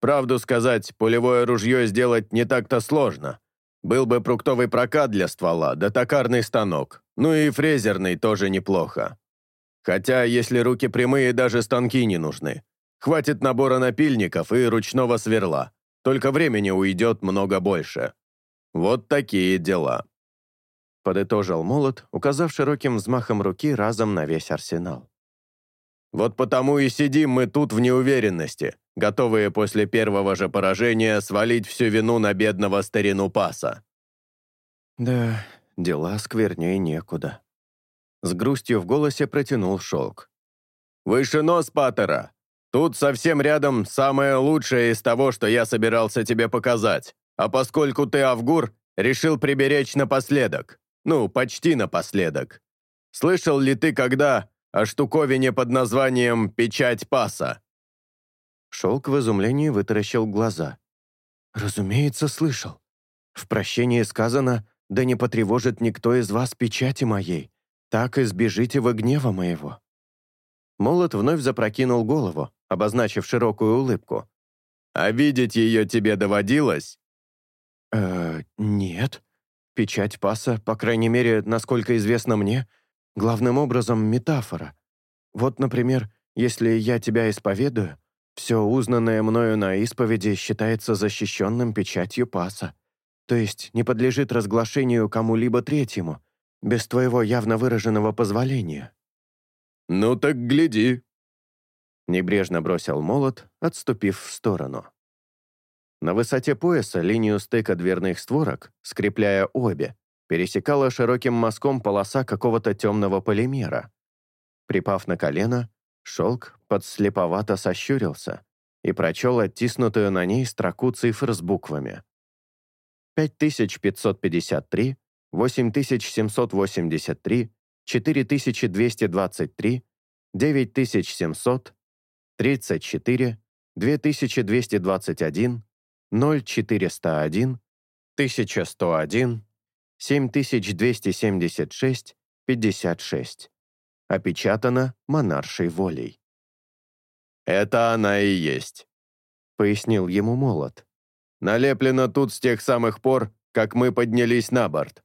Правду сказать, пулевое ружье сделать не так-то сложно. Был бы фруктовый прокат для ствола, да токарный станок. Ну и фрезерный тоже неплохо. Хотя, если руки прямые, даже станки не нужны. Хватит набора напильников и ручного сверла. Только времени уйдет много больше. Вот такие дела. Подытожил молот, указав широким взмахом руки разом на весь арсенал. Вот потому и сидим мы тут в неуверенности, готовые после первого же поражения свалить всю вину на бедного старину паса. Да, дела сквернее некуда. С грустью в голосе протянул шелк. «Выше нос, Паттера! Тут совсем рядом самое лучшее из того, что я собирался тебе показать. А поскольку ты Авгур, решил приберечь напоследок. Ну, почти напоследок. Слышал ли ты когда о штуковине под названием «Печать паса»?» Шелк в изумлении вытаращил глаза. «Разумеется, слышал. В прощении сказано, да не потревожит никто из вас печати моей, так избежите вы гнева моего». Молот вновь запрокинул голову, обозначив широкую улыбку. «А видеть ее тебе доводилось?» «Э, нет. Печать паса, по крайней мере, насколько известно мне, главным образом метафора. Вот, например, если я тебя исповедую, все узнанное мною на исповеди считается защищенным печатью паса, то есть не подлежит разглашению кому-либо третьему, без твоего явно выраженного позволения». «Ну так гляди», — небрежно бросил молот, отступив в сторону. На высоте пояса линию стыка дверных створок, скрепляя обе, пересекала широким мазком полоса какого-то темного полимера. Припав на колено, Шелк подслеповато сощурился и прочел оттиснутую на ней строку цифр с буквами. 5553 8783, 4223, 9700, 34, 2221, 0401, 1101, 7276, 56. Опечатано монаршей волей. «Это она и есть», — пояснил ему молот. «Налеплено тут с тех самых пор, как мы поднялись на борт.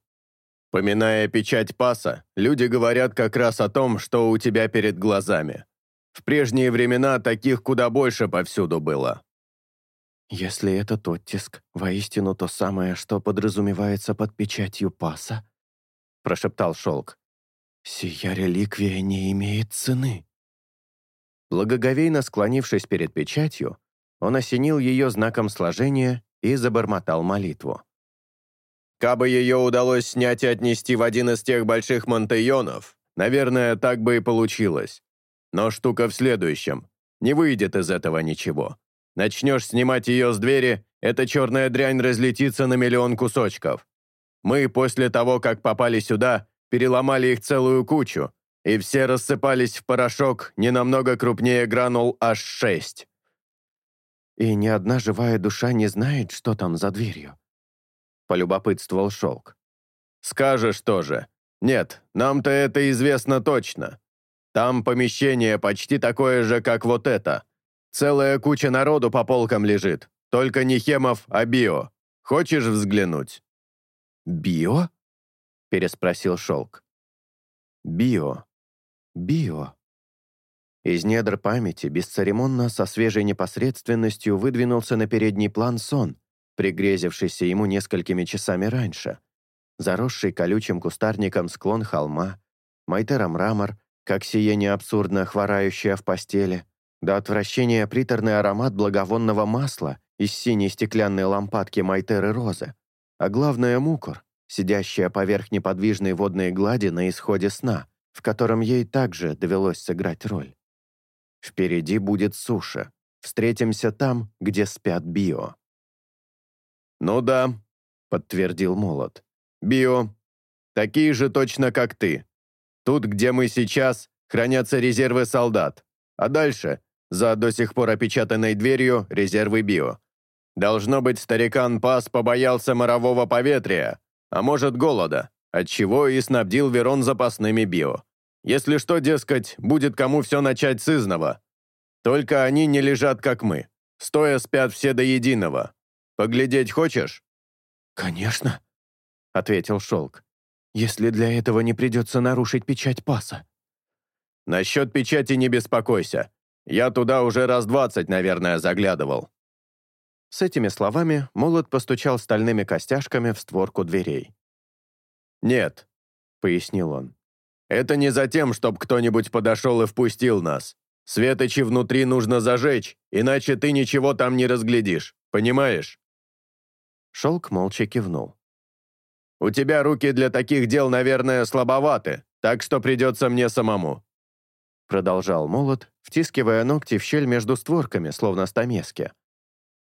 Поминая печать паса, люди говорят как раз о том, что у тебя перед глазами. В прежние времена таких куда больше повсюду было. Если этот оттиск воистину то самое, что подразумевается под печатью паса, прошептал Шелк, сия реликвия не имеет цены. Благоговейно склонившись перед печатью, он осенил ее знаком сложения и забормотал молитву. Кабы ее удалось снять и отнести в один из тех больших монтейонов, наверное, так бы и получилось. Но штука в следующем. Не выйдет из этого ничего. Начнешь снимать ее с двери, эта черная дрянь разлетится на миллион кусочков. Мы после того, как попали сюда, переломали их целую кучу, и все рассыпались в порошок не намного крупнее гранул аж 6. И ни одна живая душа не знает, что там за дверью. — полюбопытствовал Шелк. «Скажешь тоже. Нет, нам-то это известно точно. Там помещение почти такое же, как вот это. Целая куча народу по полкам лежит. Только не хемов, а био. Хочешь взглянуть?» «Био?» — переспросил Шелк. «Био. Био». Из недр памяти бесцеремонно, со свежей непосредственностью выдвинулся на передний план сон, пригрезившийся ему несколькими часами раньше. Заросший колючим кустарником склон холма, майтера-мрамор, как сие абсурдно хворающая в постели, до отвращения приторный аромат благовонного масла из синей стеклянной лампадки майтеры розы, а главное — мукор, сидящая поверх неподвижной водной глади на исходе сна, в котором ей также довелось сыграть роль. Впереди будет суша. Встретимся там, где спят био. «Ну да», — подтвердил Молот. «Био. Такие же точно, как ты. Тут, где мы сейчас, хранятся резервы солдат. А дальше, за до сих пор опечатанной дверью, резервы био. Должно быть, старикан Пас побоялся морового поветрия, а может, голода, отчего и снабдил Верон запасными био. Если что, дескать, будет кому все начать с изного. Только они не лежат, как мы. Стоя спят все до единого. Поглядеть хочешь?» «Конечно», — ответил Шелк, «если для этого не придется нарушить печать паса». «Насчет печати не беспокойся. Я туда уже раз двадцать, наверное, заглядывал». С этими словами молот постучал стальными костяшками в створку дверей. «Нет», — пояснил он. «Это не за тем, чтобы кто-нибудь подошел и впустил нас. Светочи внутри нужно зажечь, иначе ты ничего там не разглядишь. Понимаешь?» Шелк молча кивнул. «У тебя руки для таких дел, наверное, слабоваты, так что придется мне самому». Продолжал молот, втискивая ногти в щель между створками, словно стамески.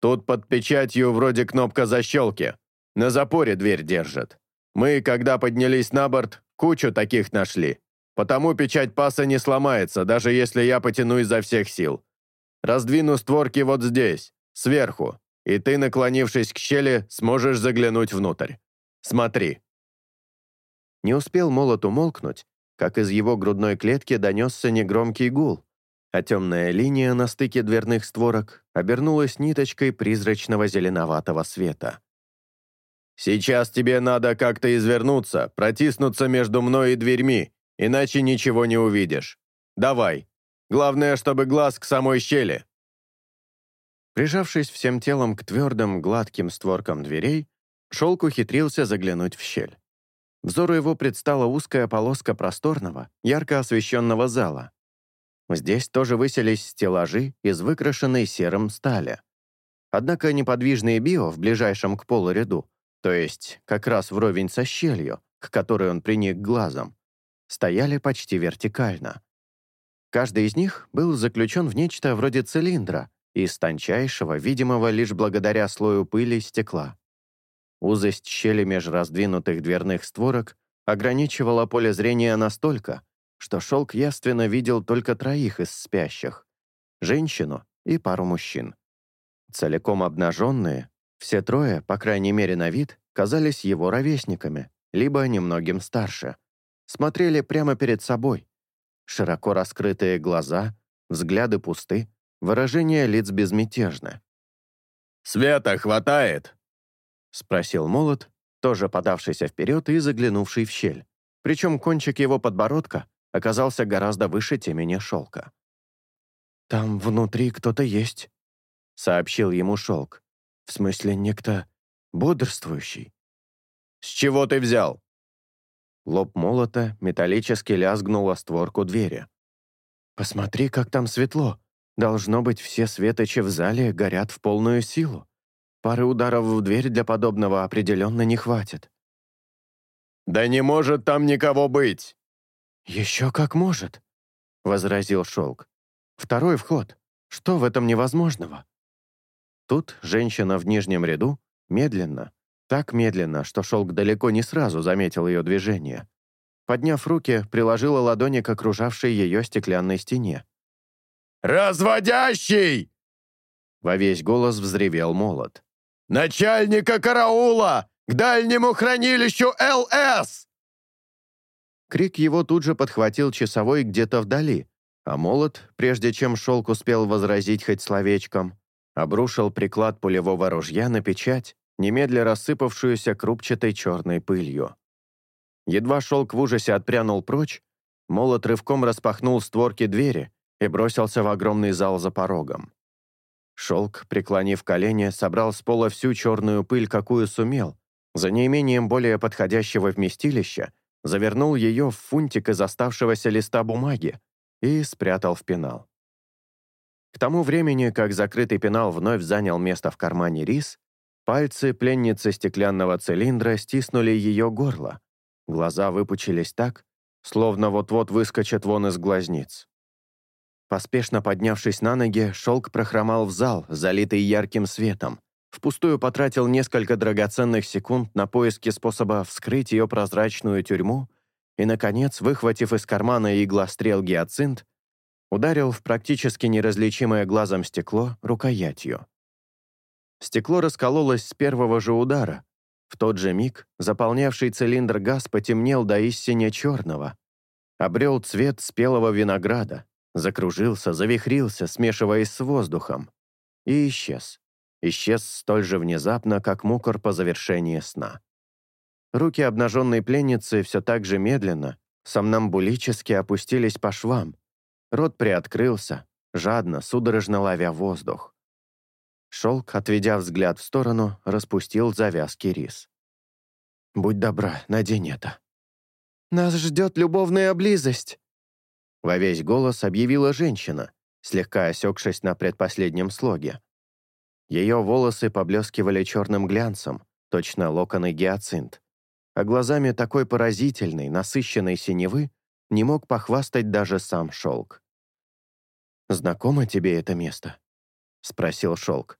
«Тут под печатью вроде кнопка защелки. На запоре дверь держит. Мы, когда поднялись на борт, кучу таких нашли. Потому печать паса не сломается, даже если я потяну изо всех сил. Раздвину створки вот здесь, сверху, и ты, наклонившись к щели, сможешь заглянуть внутрь. Смотри». Не успел молот умолкнуть, как из его грудной клетки донесся негромкий гул, а темная линия на стыке дверных створок обернулась ниточкой призрачного зеленоватого света. «Сейчас тебе надо как-то извернуться, протиснуться между мной и дверьми, иначе ничего не увидишь. Давай. Главное, чтобы глаз к самой щели. Прижавшись всем телом к твердым, гладким створкам дверей, Шелк ухитрился заглянуть в щель. Взору его предстала узкая полоска просторного, ярко освещенного зала. Здесь тоже выселись стеллажи из выкрашенной серым стали. Однако неподвижные био в ближайшем к полу ряду, то есть как раз вровень со щелью, к которой он приник глазом, стояли почти вертикально. Каждый из них был заключен в нечто вроде цилиндра, из тончайшего, видимого лишь благодаря слою пыли стекла. Узость щели меж раздвинутых дверных створок ограничивала поле зрения настолько, что шелк яственно видел только троих из спящих — женщину и пару мужчин. Целиком обнаженные, все трое, по крайней мере на вид, казались его ровесниками, либо немногим старше. Смотрели прямо перед собой. Широко раскрытые глаза, взгляды пусты, выражение лиц безмятежно. «Света хватает?» — спросил Молот, тоже подавшийся вперед и заглянувший в щель. Причем кончик его подбородка оказался гораздо выше темени шелка. «Там внутри кто-то есть», — сообщил ему шелк. «В смысле, некто бодрствующий». «С чего ты взял?» Лоб молота металлически лязгнул о створку двери. «Посмотри, как там светло. Должно быть, все светочи в зале горят в полную силу. Пары ударов в дверь для подобного определенно не хватит». «Да не может там никого быть!» «Еще как может», — возразил Шелк. «Второй вход. Что в этом невозможного?» Тут женщина в нижнем ряду медленно, так медленно, что Шелк далеко не сразу заметил ее движение. Подняв руки, приложила ладони к окружавшей ее стеклянной стене. «Разводящий!» Во весь голос взревел молот. «Начальника караула! К дальнему хранилищу ЛС!» Крик его тут же подхватил часовой где-то вдали, а молот, прежде чем шелк успел возразить хоть словечком, обрушил приклад пулевого ружья на печать, немедля рассыпавшуюся крупчатой черной пылью. Едва шелк в ужасе отпрянул прочь, молот рывком распахнул створки двери и бросился в огромный зал за порогом. Шелк, преклонив колени, собрал с пола всю черную пыль, какую сумел, за неимением более подходящего вместилища, завернул ее в фунтик из оставшегося листа бумаги и спрятал в пенал. К тому времени, как закрытый пенал вновь занял место в кармане рис, пальцы пленницы стеклянного цилиндра стиснули ее горло, глаза выпучились так, словно вот-вот выскочат вон из глазниц. Поспешно поднявшись на ноги, шелк прохромал в зал, залитый ярким светом. Впустую потратил несколько драгоценных секунд на поиски способа вскрыть ее прозрачную тюрьму и, наконец, выхватив из кармана иглострел гиацинт, ударил в практически неразличимое глазом стекло рукоятью. Стекло раскололось с первого же удара. В тот же миг заполнявший цилиндр газ потемнел до истине черного, обрел цвет спелого винограда, закружился, завихрился, смешиваясь с воздухом, и исчез. Исчез столь же внезапно, как мукор по завершении сна. Руки обнаженной пленницы все так же медленно, сомнамбулически опустились по швам. Рот приоткрылся, жадно, судорожно ловя воздух. Шелк, отведя взгляд в сторону, распустил завязки рис. «Будь добра, надень это». «Нас ждет любовная близость», во весь голос объявила женщина, слегка осекшись на предпоследнем слоге. Ее волосы поблескивали черным глянцем, точно локоны гиацинт, а глазами такой поразительной, насыщенной синевы не мог похвастать даже сам шелк. «Знакомо тебе это место?» — спросил шелк.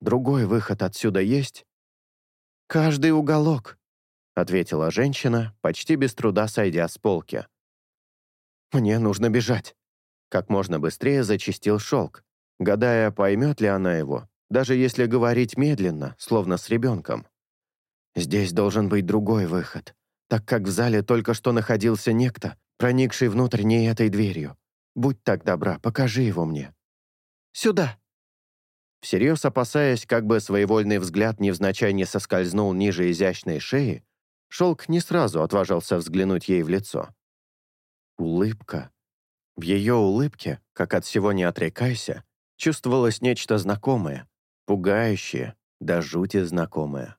«Другой выход отсюда есть?» «Каждый уголок», — ответила женщина, почти без труда сойдя с полки. «Мне нужно бежать». Как можно быстрее зачистил шелк, гадая, поймет ли она его, даже если говорить медленно, словно с ребенком. Здесь должен быть другой выход, так как в зале только что находился некто, проникший внутрь не этой дверью. Будь так добра, покажи его мне. «Сюда!» Всерьез опасаясь, как бы своевольный взгляд невзначай не соскользнул ниже изящной шеи, шелк не сразу отважился взглянуть ей в лицо. Улыбка. В ее улыбке, как от всего не отрекайся, чувствовалось нечто знакомое, пугающее, до жути знакомое.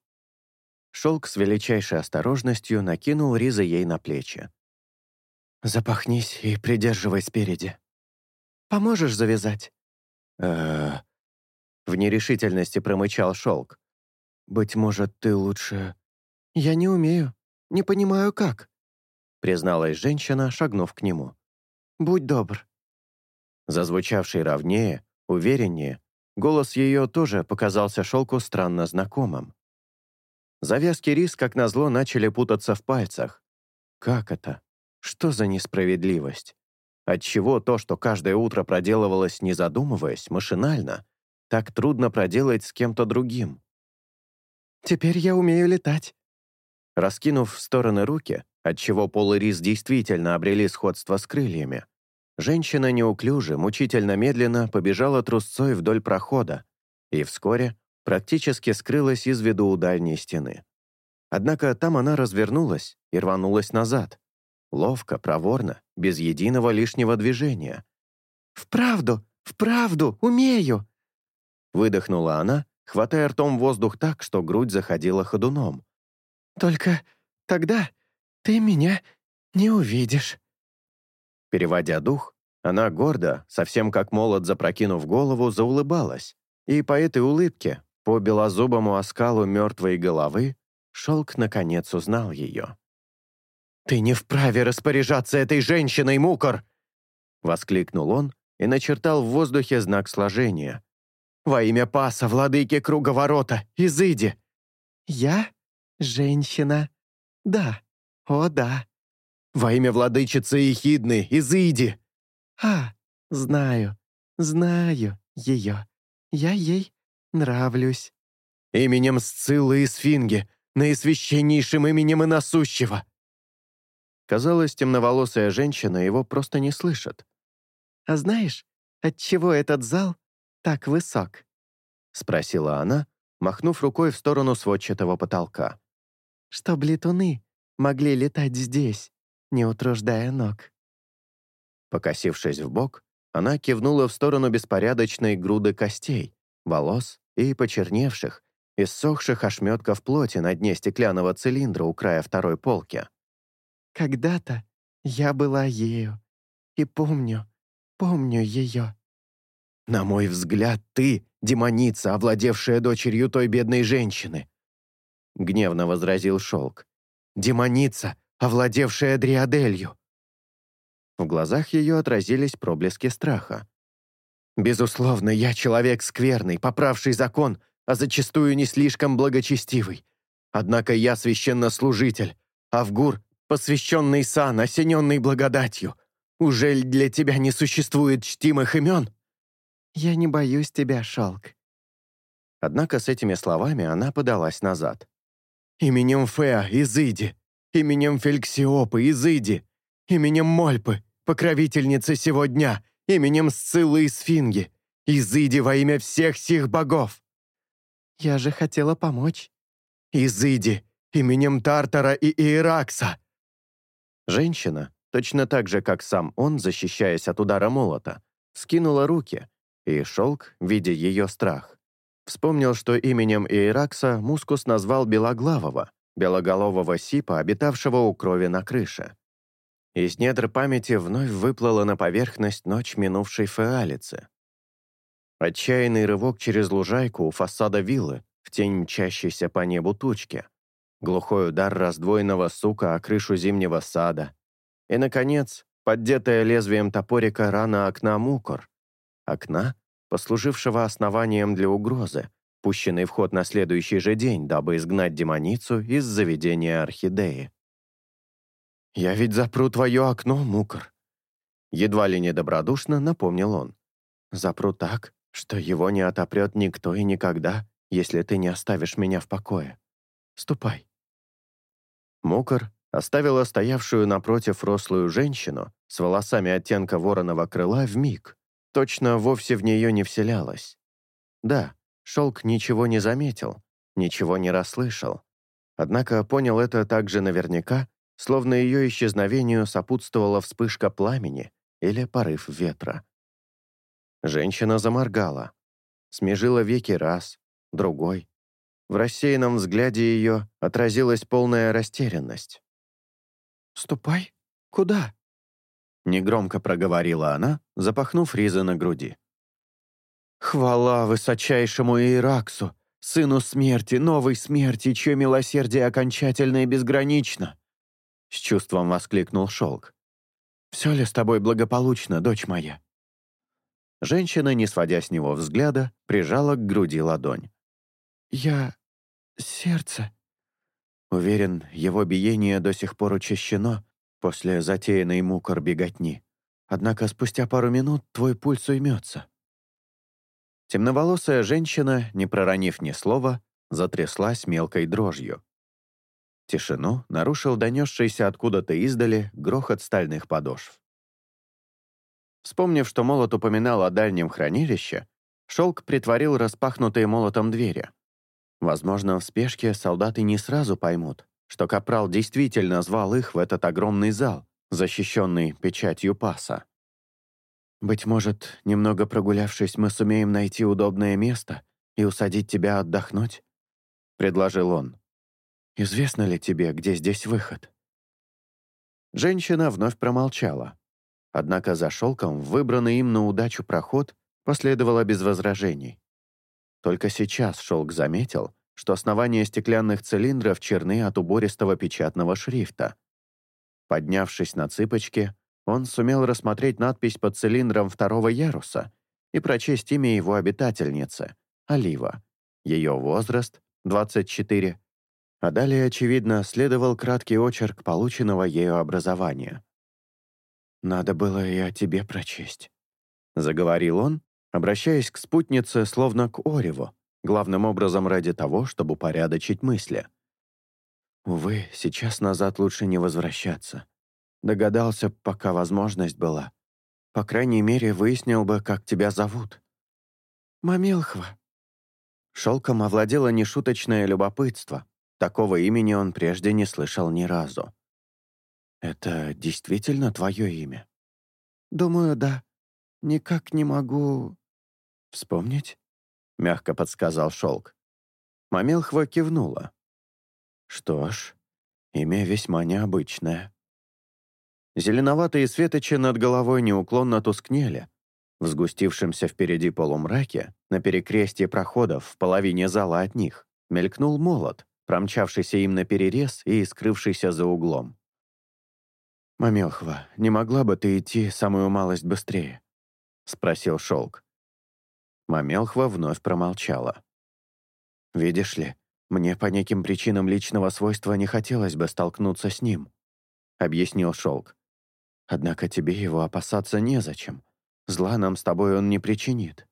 Шелк с величайшей осторожностью накинул Риза ей на плечи. «Запахнись и придерживай спереди. Поможешь завязать?» э В нерешительности промычал шелк. «Быть может, ты лучше...» «Я не умею. Не понимаю, как» призналась женщина, шагнув к нему. «Будь добр». Зазвучавший ровнее, увереннее, голос ее тоже показался шелку странно знакомым. Завязки рис, как назло, начали путаться в пальцах. Как это? Что за несправедливость? Отчего то, что каждое утро проделывалось, не задумываясь, машинально, так трудно проделать с кем-то другим? «Теперь я умею летать». Раскинув в стороны руки, отчего пол и рис действительно обрели сходство с крыльями, женщина неуклюже, мучительно медленно побежала трусцой вдоль прохода и вскоре практически скрылась из виду у дальней стены. Однако там она развернулась и рванулась назад. Ловко, проворно, без единого лишнего движения. «Вправду, вправду, умею!» Выдохнула она, хватая ртом воздух так, что грудь заходила ходуном. «Только тогда ты меня не увидишь». Переводя дух, она гордо, совсем как молот запрокинув голову, заулыбалась. И по этой улыбке, по белозубому оскалу мертвой головы, Шелк наконец узнал ее. «Ты не вправе распоряжаться этой женщиной, Мукор!» Воскликнул он и начертал в воздухе знак сложения. «Во имя Паса, владыки Круговорота, изыди!» «Я? Женщина? Да, о да!» «Во имя владычицы Ехидны, изыди!» «А, знаю, знаю ее. Я ей нравлюсь». «Именем Сциллы и Сфинги, наисвященнейшим именем и насущего!» Казалось, темноволосая женщина его просто не слышит. «А знаешь, отчего этот зал так высок?» — спросила она, махнув рукой в сторону сводчатого потолка. «Чтоб летуны могли летать здесь, не утруждая ног». Покосившись в бок, она кивнула в сторону беспорядочной груды костей, волос и почерневших, иссохших ошметков плоти на дне стеклянного цилиндра у края второй полки. Когда-то я была ею. И помню, помню ее. На мой взгляд, ты — демоница, овладевшая дочерью той бедной женщины. Гневно возразил Шелк. Демоница, овладевшая Дриаделью. В глазах ее отразились проблески страха. «Безусловно, я человек скверный, поправший закон, а зачастую не слишком благочестивый. Однако я священнослужитель, Авгур посвященный сан, осененный благодатью. Ужель для тебя не существует чтимых имен?» «Я не боюсь тебя, Шелк». Однако с этими словами она подалась назад. «Именем Феа, изыди! Именем Фельксиопы, изыди! Именем Мольпы, покровительницы сего дня! Именем Сциллы и Сфинги! Изыди во имя всех сих богов!» «Я же хотела помочь». «Изыди! Именем Тартара и Иеракса!» Женщина, точно так же, как сам он, защищаясь от удара молота, скинула руки, и Шелк, видя ее страх, вспомнил, что именем Иеракса Мускус назвал Белоглавого, белоголового сипа, обитавшего у крови на крыше. Из недр памяти вновь выплыла на поверхность ночь минувшей феалицы. Отчаянный рывок через лужайку у фасада виллы, в тень мчащейся по небу тучки — глухой удар раздвоенного сука о крышу зимнего сада. И, наконец, поддетая лезвием топорика рана окна мукор. Окна, послужившего основанием для угрозы, пущенной в ход на следующий же день, дабы изгнать демоницу из заведения орхидеи. «Я ведь запру твое окно, мукор», — едва ли недобродушно напомнил он. «Запру так, что его не отопрет никто и никогда, если ты не оставишь меня в покое. Ступай». Мокр оставила стоявшую напротив рослую женщину с волосами оттенка вороного крыла в миг. Точно вовсе в нее не вселялась. Да, шелк ничего не заметил, ничего не расслышал. Однако понял это так же наверняка, словно ее исчезновению сопутствовала вспышка пламени или порыв ветра. Женщина заморгала, смежила веки раз, другой, в рассеянном взгляде ее отразилась полная растерянность. «Ступай? Куда?» Негромко проговорила она, запахнув ризы на груди. «Хвала высочайшему Ираксу, сыну смерти, новой смерти, чье милосердие окончательно и безгранично!» С чувством воскликнул Шелк. «Все ли с тобой благополучно, дочь моя?» Женщина, не сводя с него взгляда, прижала к груди ладонь. «Я... сердце...» Уверен, его биение до сих пор учащено после затеянной мукор беготни. Однако спустя пару минут твой пульс уймется. Темноволосая женщина, не проронив ни слова, затряслась мелкой дрожью. Тишину нарушил донесшийся откуда-то издали грохот стальных подошв. Вспомнив, что молот упоминал о дальнем хранилище, Шелк притворил распахнутые молотом двери. Возможно, в спешке солдаты не сразу поймут, что Капрал действительно звал их в этот огромный зал, защищенный печатью паса. «Быть может, немного прогулявшись, мы сумеем найти удобное место и усадить тебя отдохнуть?» — предложил он. «Известно ли тебе, где здесь выход?» Женщина вновь промолчала. Однако за шелком, выбранный им на удачу проход, последовало без возражений. Только сейчас шелк заметил, что основания стеклянных цилиндров черны от убористого печатного шрифта. Поднявшись на цыпочки, он сумел рассмотреть надпись под цилиндром второго яруса и прочесть имя его обитательницы — Олива. Ее возраст — 24. А далее, очевидно, следовал краткий очерк полученного ею образования. «Надо было и о тебе прочесть», — заговорил он, обращаясь к спутнице словно к Ореву, главным образом ради того, чтобы упорядочить мысли. Увы, сейчас назад лучше не возвращаться. Догадался, пока возможность была. По крайней мере, выяснил бы, как тебя зовут. Мамелхва. Шелком овладело нешуточное любопытство. Такого имени он прежде не слышал ни разу. «Это действительно твое имя?» «Думаю, да. Никак не могу...» «Вспомнить?» — мягко подсказал Шелк. Мамелхва кивнула. «Что ж, имя весьма необычное». Зеленоватые светочи над головой неуклонно тускнели. В сгустившемся впереди полумраке, на перекрестье проходов в половине зала от них, мелькнул молот, промчавшийся им на перерез и скрывшийся за углом. «Мамелхва, не могла бы ты идти самую малость быстрее?» — спросил Шелк. Мамелхва вновь промолчала. «Видишь ли, мне по неким причинам личного свойства не хотелось бы столкнуться с ним», — объяснил Шелк. «Однако тебе его опасаться незачем. Зла нам с тобой он не причинит».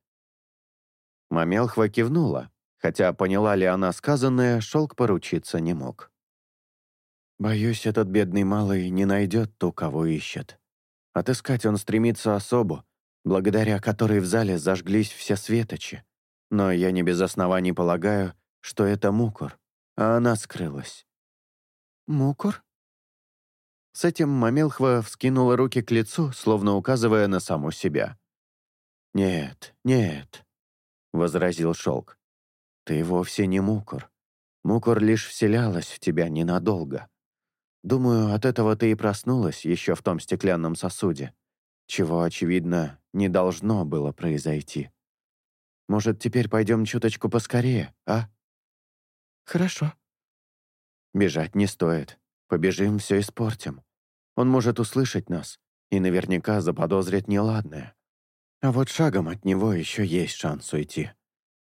Мамелхва кивнула, хотя поняла ли она сказанное, Шелк поручиться не мог. «Боюсь, этот бедный малый не найдет ту, кого ищет. Отыскать он стремится особу, благодаря которой в зале зажглись все светочи. Но я не без оснований полагаю, что это Мукур, а она скрылась. «Мукур?» С этим Мамелхва вскинула руки к лицу, словно указывая на саму себя. «Нет, нет», — возразил Шелк. «Ты вовсе не Мукур. Мукур лишь вселялась в тебя ненадолго. Думаю, от этого ты и проснулась еще в том стеклянном сосуде чего, очевидно, не должно было произойти. Может, теперь пойдем чуточку поскорее, а? Хорошо. Бежать не стоит. Побежим, все испортим. Он может услышать нас и наверняка заподозрит неладное. А вот шагом от него еще есть шанс уйти.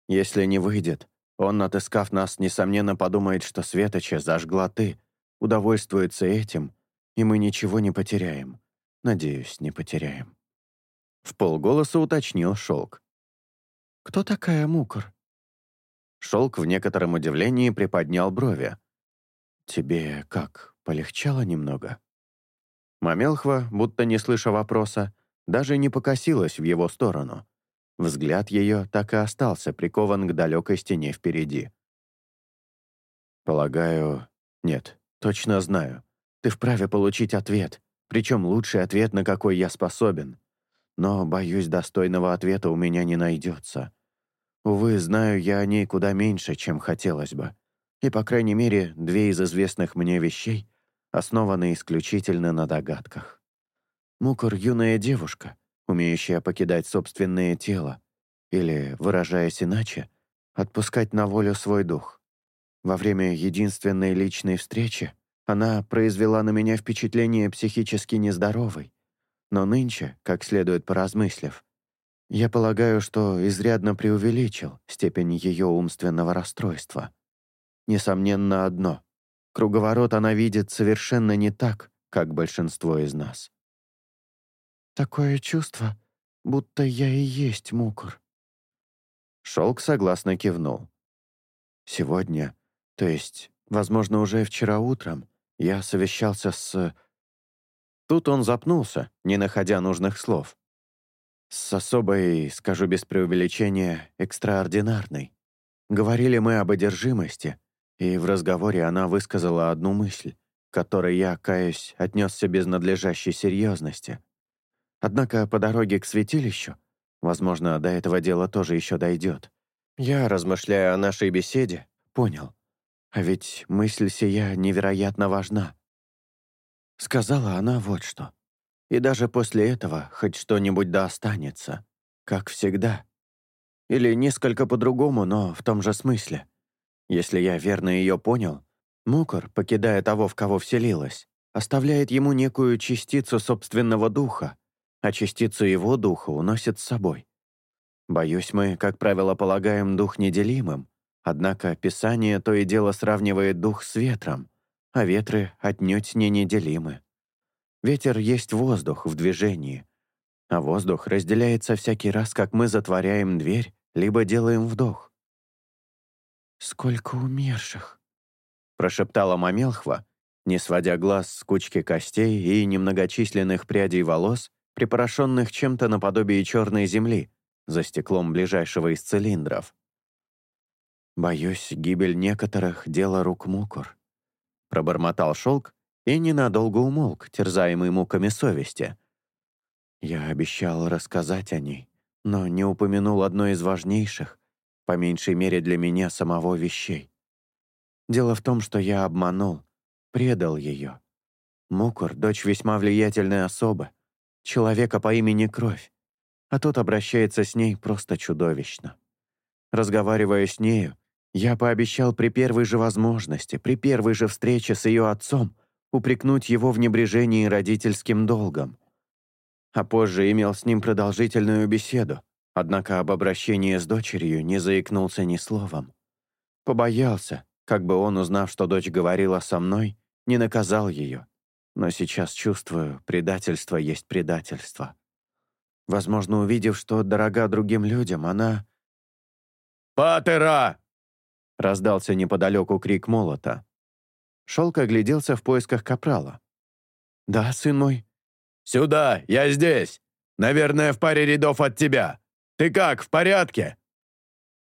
Если не выйдет, он, отыскав нас, несомненно подумает, что Светоча зажгла ты, удовольствуется этим, и мы ничего не потеряем. Надеюсь, не потеряем». В полголоса уточнил Шелк. «Кто такая Мукор?» Шелк в некотором удивлении приподнял брови. «Тебе как, полегчало немного?» Мамелхва, будто не слыша вопроса, даже не покосилась в его сторону. Взгляд ее так и остался прикован к далекой стене впереди. «Полагаю, нет, точно знаю. Ты вправе получить ответ, причем лучший ответ, на какой я способен. Но, боюсь, достойного ответа у меня не найдется. Увы, знаю я о ней куда меньше, чем хотелось бы. И, по крайней мере, две из известных мне вещей основаны исключительно на догадках. Мукор — юная девушка, умеющая покидать собственное тело, или, выражаясь иначе, отпускать на волю свой дух. Во время единственной личной встречи она произвела на меня впечатление психически нездоровой. Но нынче, как следует поразмыслив, я полагаю, что изрядно преувеличил степень ее умственного расстройства. Несомненно одно Круговорот она видит совершенно не так, как большинство из нас. «Такое чувство, будто я и есть мукор». Шелк согласно кивнул. «Сегодня, то есть, возможно, уже вчера утром, я совещался с...» Тут он запнулся, не находя нужных слов. «С особой, скажу без преувеличения, экстраординарной. Говорили мы об одержимости, и в разговоре она высказала одну мысль, которой я, каюсь, отнесся без надлежащей серьезности. Однако по дороге к святилищу, возможно, до этого дела тоже еще дойдет, я, размышляя о нашей беседе, понял, а ведь мысль сия невероятно важна. Сказала она вот что. И даже после этого хоть что-нибудь да останется, как всегда. Или несколько по-другому, но в том же смысле. Если я верно ее понял, Мукор, покидая того, в кого вселилась, оставляет ему некую частицу собственного духа, а частицу его духа уносит с собой. Боюсь, мы, как правило, полагаем дух неделимым, однако Писание то и дело сравнивает дух с ветром, а ветры отнюдь не неделимы. Ветер есть воздух в движении, а воздух разделяется всякий раз, как мы затворяем дверь либо делаем вдох. «Сколько умерших!» — прошептала Мамелхва, не сводя глаз с кучки костей и немногочисленных прядей волос, припорошенных чем-то наподобие черной земли, за стеклом ближайшего из цилиндров. «Боюсь, гибель некоторых — дело рук мукор», — пробормотал шелк и ненадолго умолк, терзаемый муками совести. «Я обещал рассказать о ней, но не упомянул одно из важнейших, по меньшей мере для меня самого вещей. Дело в том, что я обманул, предал ее. Мукур — дочь весьма влиятельной особы, человека по имени Кровь, а тот обращается с ней просто чудовищно. Разговаривая с нею, я пообещал при первой же возможности, при первой же встрече с ее отцом упрекнуть его в небрежении родительским долгом а позже имел с ним продолжительную беседу, однако об обращении с дочерью не заикнулся ни словом. Побоялся, как бы он, узнав, что дочь говорила со мной, не наказал ее. Но сейчас чувствую, предательство есть предательство. Возможно, увидев, что дорога другим людям, она... «Патера!» — раздался неподалеку крик молота. Шелк огляделся в поисках капрала. «Да, сын мой», «Сюда, я здесь. Наверное, в паре рядов от тебя. Ты как, в порядке?»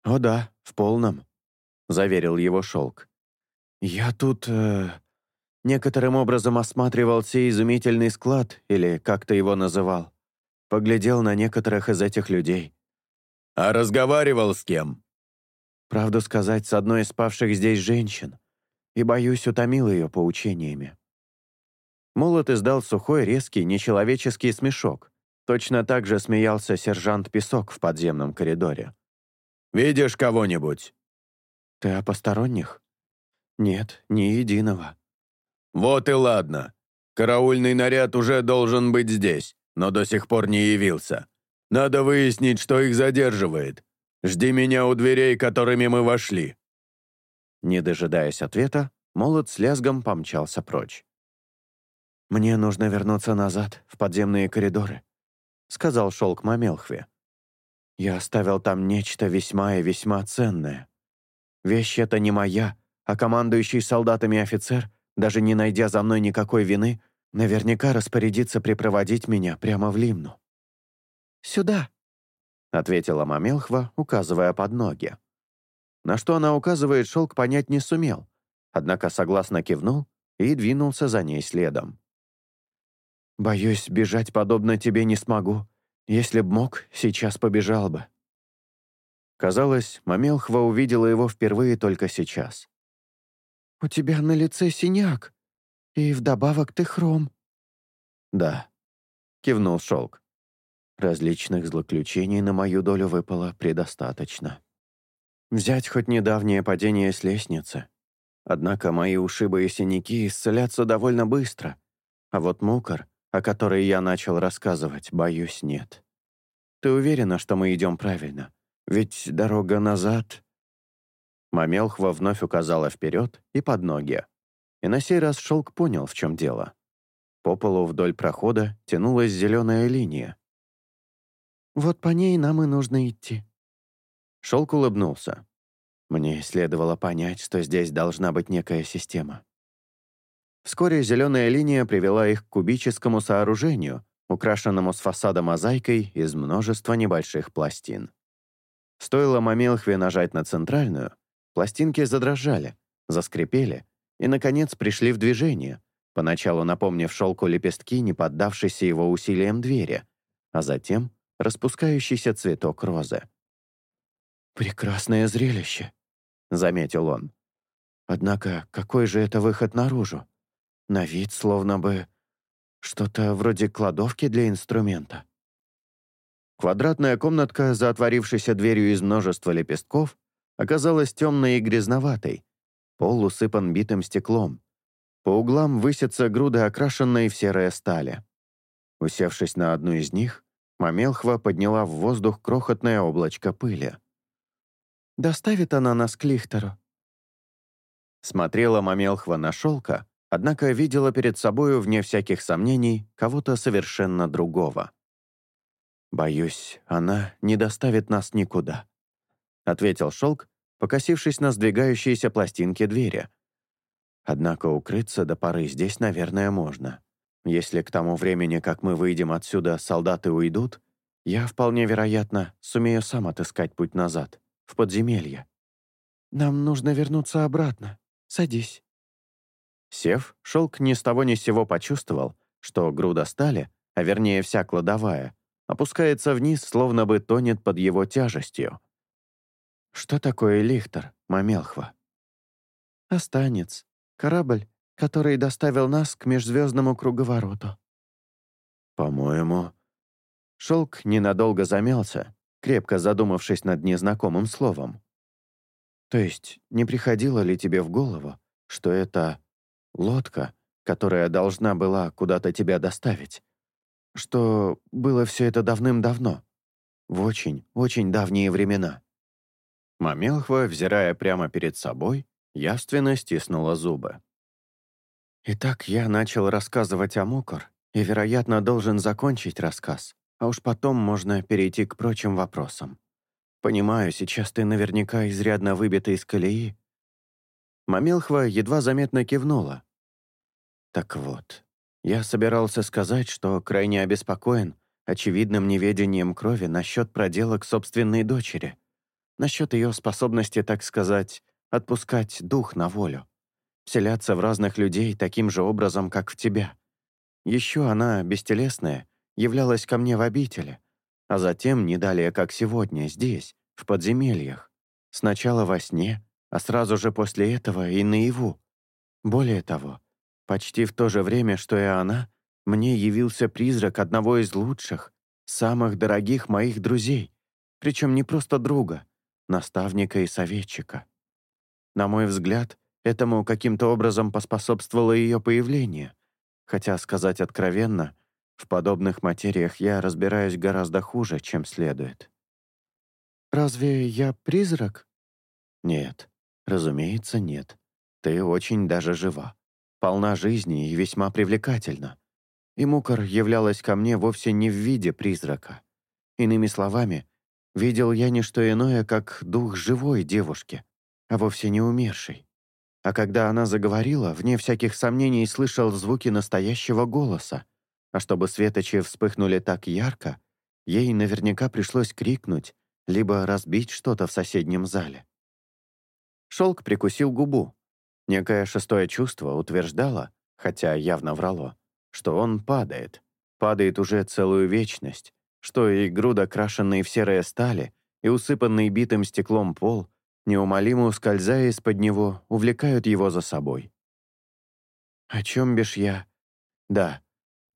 «О да, в полном», — заверил его Шелк. «Я тут э, некоторым образом осматривал сей изумительный склад, или как ты его называл. Поглядел на некоторых из этих людей». «А разговаривал с кем?» «Правду сказать, с одной из спавших здесь женщин, и, боюсь, утомил ее поучениями. Молот издал сухой, резкий, нечеловеческий смешок. Точно так же смеялся сержант Песок в подземном коридоре. «Видишь кого-нибудь?» «Ты о посторонних?» «Нет, ни единого». «Вот и ладно. Караульный наряд уже должен быть здесь, но до сих пор не явился. Надо выяснить, что их задерживает. Жди меня у дверей, которыми мы вошли». Не дожидаясь ответа, молот с лязгом помчался прочь. «Мне нужно вернуться назад, в подземные коридоры», — сказал Шелк Мамелхве. «Я оставил там нечто весьма и весьма ценное. Вещь эта не моя, а командующий солдатами офицер, даже не найдя за мной никакой вины, наверняка распорядится припроводить меня прямо в Лимну». «Сюда», — ответила Мамелхва, указывая под ноги. На что она указывает, Шелк понять не сумел, однако согласно кивнул и двинулся за ней следом. Боюсь, бежать подобно тебе не смогу. Если б мог, сейчас побежал бы». Казалось, Мамелхва увидела его впервые только сейчас. «У тебя на лице синяк, и вдобавок ты хром». «Да», — кивнул Шелк. «Различных злоключений на мою долю выпало предостаточно. Взять хоть недавнее падение с лестницы. Однако мои ушибы и синяки исцелятся довольно быстро, а вот мукор о которой я начал рассказывать, боюсь, нет. Ты уверена, что мы идем правильно? Ведь дорога назад...» Мамелхва вновь указала вперед и под ноги. и на сей раз Шелк понял, в чем дело. По полу вдоль прохода тянулась зеленая линия. «Вот по ней нам и нужно идти». Шелк улыбнулся. Мне следовало понять, что здесь должна быть некая система. Вскоре зеленая линия привела их к кубическому сооружению, украшенному с фасада мозаикой из множества небольших пластин. Стоило Мамелхве нажать на центральную, пластинки задрожали, заскрипели и, наконец, пришли в движение, поначалу напомнив шелку лепестки, не поддавшиеся его усилиям двери, а затем распускающийся цветок розы. «Прекрасное зрелище», — заметил он. «Однако какой же это выход наружу? На вид словно бы что-то вроде кладовки для инструмента». Квадратная комнатка, за отворившейся дверью из множества лепестков, оказалась темной и грязноватой. Пол усыпан битым стеклом. По углам высятся груды окрашенной в серое стали. Усевшись на одну из них, Мамелхва подняла в воздух крохотное облачко пыли. «Доставит она нас к Лихтеру?» Смотрела Мамелхва на шелка, однако видела перед собою, вне всяких сомнений, кого-то совершенно другого. «Боюсь, она не доставит нас никуда», — ответил шелк, покосившись на сдвигающиеся пластинки двери. «Однако укрыться до поры здесь, наверное, можно. Если к тому времени, как мы выйдем отсюда, солдаты уйдут, я, вполне вероятно, сумею сам отыскать путь назад, в подземелье». «Нам нужно вернуться обратно. Садись». Сев, шелк ни с того ни с сего почувствовал, что груда стали, а вернее вся кладовая, опускается вниз, словно бы тонет под его тяжестью. Что такое Лихтер, Мамелхва? Останец. Корабль, который доставил нас к межзвездному круговороту. По-моему... Шелк ненадолго замялся, крепко задумавшись над незнакомым словом. То есть, не приходило ли тебе в голову, что это лодка, которая должна была куда-то тебя доставить. Что было все это давным-давно, в очень, очень давние времена. Мамелхва, взирая прямо перед собой, явственно стиснула зубы. Итак, я начал рассказывать о Мукор и, вероятно, должен закончить рассказ, а уж потом можно перейти к прочим вопросам. Понимаю, сейчас ты наверняка изрядно выбита из колеи. Мамелхва едва заметно кивнула, так вот, я собирался сказать, что крайне обеспокоен очевидным неведением крови насчет проделок собственной дочери, насчет ее способности, так сказать, отпускать дух на волю, вселяться в разных людей таким же образом, как в тебя. Еще она, бестелесная, являлась ко мне в обители, а затем, не далее как сегодня, здесь, в подземельях. Сначала во сне, а сразу же после этого и наяву. Более того, Почти в то же время, что и она, мне явился призрак одного из лучших, самых дорогих моих друзей, причем не просто друга, наставника и советчика. На мой взгляд, этому каким-то образом поспособствовало ее появление, хотя, сказать откровенно, в подобных материях я разбираюсь гораздо хуже, чем следует. «Разве я призрак?» «Нет, разумеется, нет. Ты очень даже жива полна жизни и весьма привлекательна. И Мукар являлась ко мне вовсе не в виде призрака. Иными словами, видел я не что иное, как дух живой девушки, а вовсе не умершей. А когда она заговорила, вне всяких сомнений слышал звуки настоящего голоса, а чтобы светочи вспыхнули так ярко, ей наверняка пришлось крикнуть, либо разбить что-то в соседнем зале. Шелк прикусил губу, Некое шестое чувство утверждало, хотя явно врало, что он падает, падает уже целую вечность, что и груда, крашенной в серые стали, и усыпанный битым стеклом пол, неумолимо ускользая из-под него, увлекают его за собой. О чем бишь я? Да,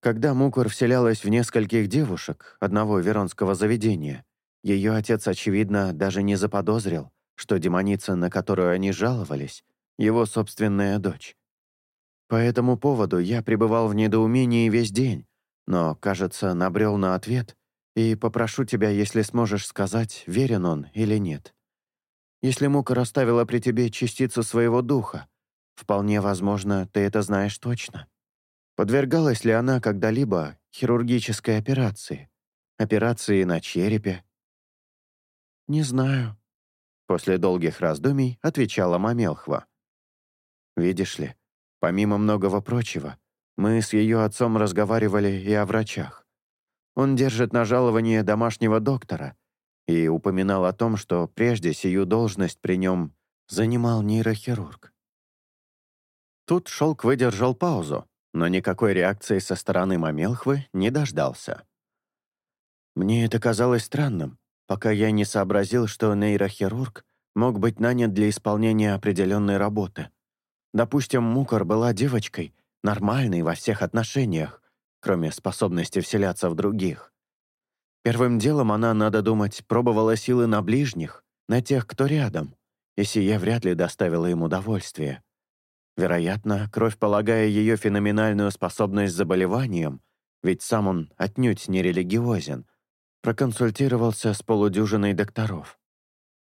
когда Мукор вселялась в нескольких девушек одного веронского заведения, ее отец, очевидно, даже не заподозрил, что демоница, на которую они жаловались, его собственная дочь. По этому поводу я пребывал в недоумении весь день, но, кажется, набрел на ответ и попрошу тебя, если сможешь сказать, верен он или нет. Если мука расставила при тебе частицу своего духа, Вполне возможно, ты это знаешь точно. Подвергалась ли она когда-либо хирургической операции? Операции на черепе? Не знаю. После долгих раздумий отвечала Мамелхва. Видишь ли, помимо многого прочего, мы с ее отцом разговаривали и о врачах. Он держит на жалование домашнего доктора и упоминал о том, что прежде сию должность при нем занимал нейрохирург. Тут Шелк выдержал паузу, но никакой реакции со стороны Мамелхвы не дождался. Мне это казалось странным, пока я не сообразил, что нейрохирург мог быть нанят для исполнения определенной работы. Допустим, Мукар была девочкой, нормальной во всех отношениях, кроме способности вселяться в других. Первым делом она, надо думать, пробовала силы на ближних, на тех, кто рядом, и сие вряд ли доставило им удовольствие. Вероятно, кровь, полагая ее феноменальную способность заболеванием, ведь сам он отнюдь не религиозен, проконсультировался с полудюжиной докторов.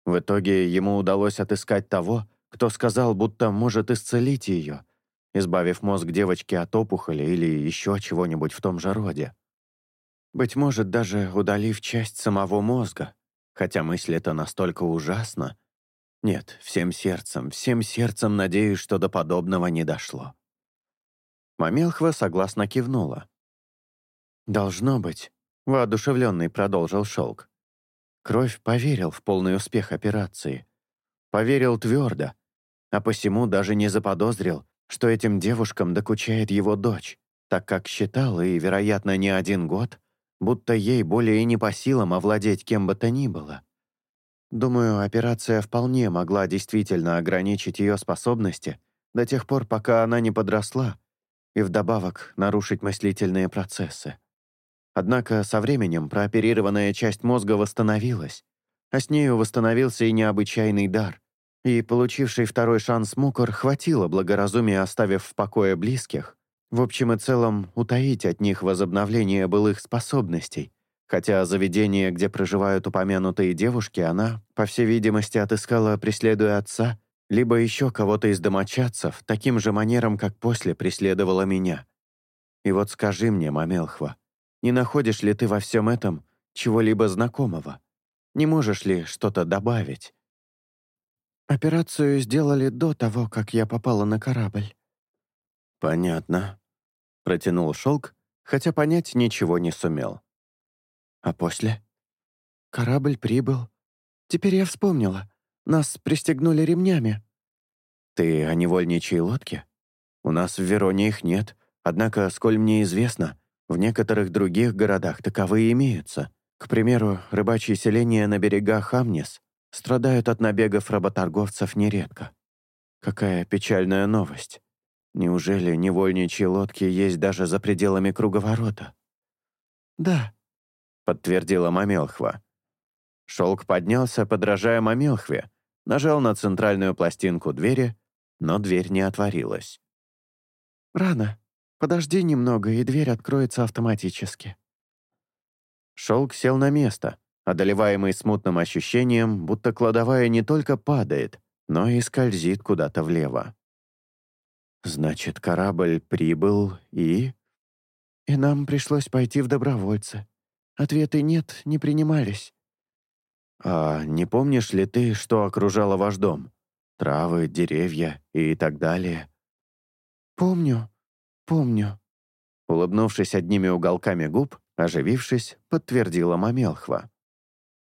В итоге ему удалось отыскать того, кто сказал, будто может исцелить ее, избавив мозг девочки от опухоли или еще чего-нибудь в том же роде. Быть может, даже удалив часть самого мозга, хотя мысль эта настолько ужасна, нет, всем сердцем, всем сердцем надеюсь, что до подобного не дошло. Мамелхва согласно кивнула. «Должно быть», — воодушевленный продолжил Шелк. Кровь поверил в полный успех операции. Поверил твердо, а посему даже не заподозрил, что этим девушкам докучает его дочь, так как считал, и, вероятно, не один год, будто ей более не по силам овладеть кем бы то ни было. Думаю, операция вполне могла действительно ограничить ее способности до тех пор, пока она не подросла, и вдобавок нарушить мыслительные процессы. Однако со временем прооперированная часть мозга восстановилась, а с нею восстановился и необычайный дар, и получивший второй шанс Мукор хватило благоразумия, оставив в покое близких, в общем и целом утаить от них возобновление былых способностей, Хотя заведение, где проживают упомянутые девушки, она, по всей видимости, отыскала, преследуя отца, либо еще кого-то из домочадцев, таким же манером, как после преследовала меня. И вот скажи мне, Мамелхва, не находишь ли ты во всем этом чего-либо знакомого? Не можешь ли что-то добавить? Операцию сделали до того, как я попала на корабль. Понятно. Протянул шелк, хотя понять ничего не сумел. А после? Корабль прибыл. Теперь я вспомнила. Нас пристегнули ремнями. Ты о невольничьей лодке? У нас в Вероне их нет, однако, сколь мне известно, в некоторых других городах таковые имеются. К примеру, рыбачьи селения на берегах Амнис страдают от набегов работорговцев нередко. Какая печальная новость. Неужели невольничьи лодки есть даже за пределами круговорота? Да, подтвердила Мамелхва. Шелк поднялся, подражая Мамелхве, нажал на центральную пластинку двери, но дверь не отворилась. «Рано. Подожди немного, и дверь откроется автоматически». Шелк сел на место, одолеваемый смутным ощущением, будто кладовая не только падает, но и скользит куда-то влево. «Значит, корабль прибыл и...» «И нам пришлось пойти в добровольцы», Ответы «нет» не принимались. «А не помнишь ли ты, что окружало ваш дом? Травы, деревья и так далее?» «Помню, помню». Улыбнувшись одними уголками губ, оживившись, подтвердила Мамелхва.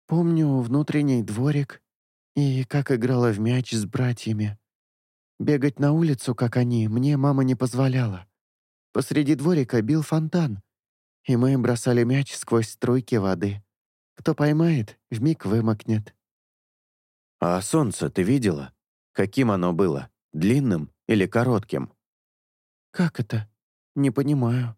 «Помню внутренний дворик и как играла в мяч с братьями. Бегать на улицу, как они, мне мама не позволяла. Посреди дворика бил фонтан, и мы бросали мяч сквозь струйки воды. Кто поймает, вмиг вымокнет. «А солнце ты видела? Каким оно было? Длинным или коротким?» «Как это? Не понимаю».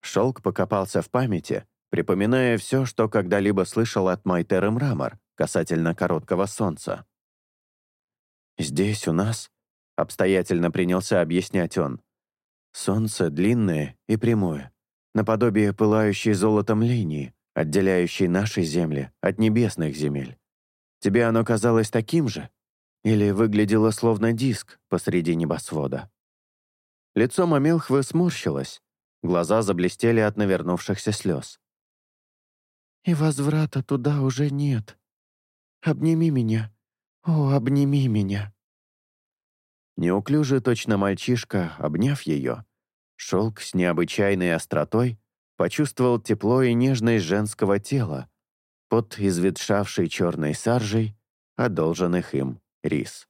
Шелк покопался в памяти, припоминая все, что когда-либо слышал от Майтеры Мрамор касательно короткого солнца. «Здесь у нас», — обстоятельно принялся объяснять он, «солнце длинное и прямое наподобие пылающей золотом линии, отделяющей наши земли от небесных земель. Тебе оно казалось таким же? или выглядела словно диск посреди небосвода. Лицо Мамилхвы сморщилось, глаза заблестели от навернувшихся слез. «И возврата туда уже нет. Обними меня, о, обними меня». Неуклюжий точно мальчишка, обняв ее, шелк с необычайной остротой почувствовал тепло и нежность женского тела под изветшавшей черной саржей, одолженных им рис.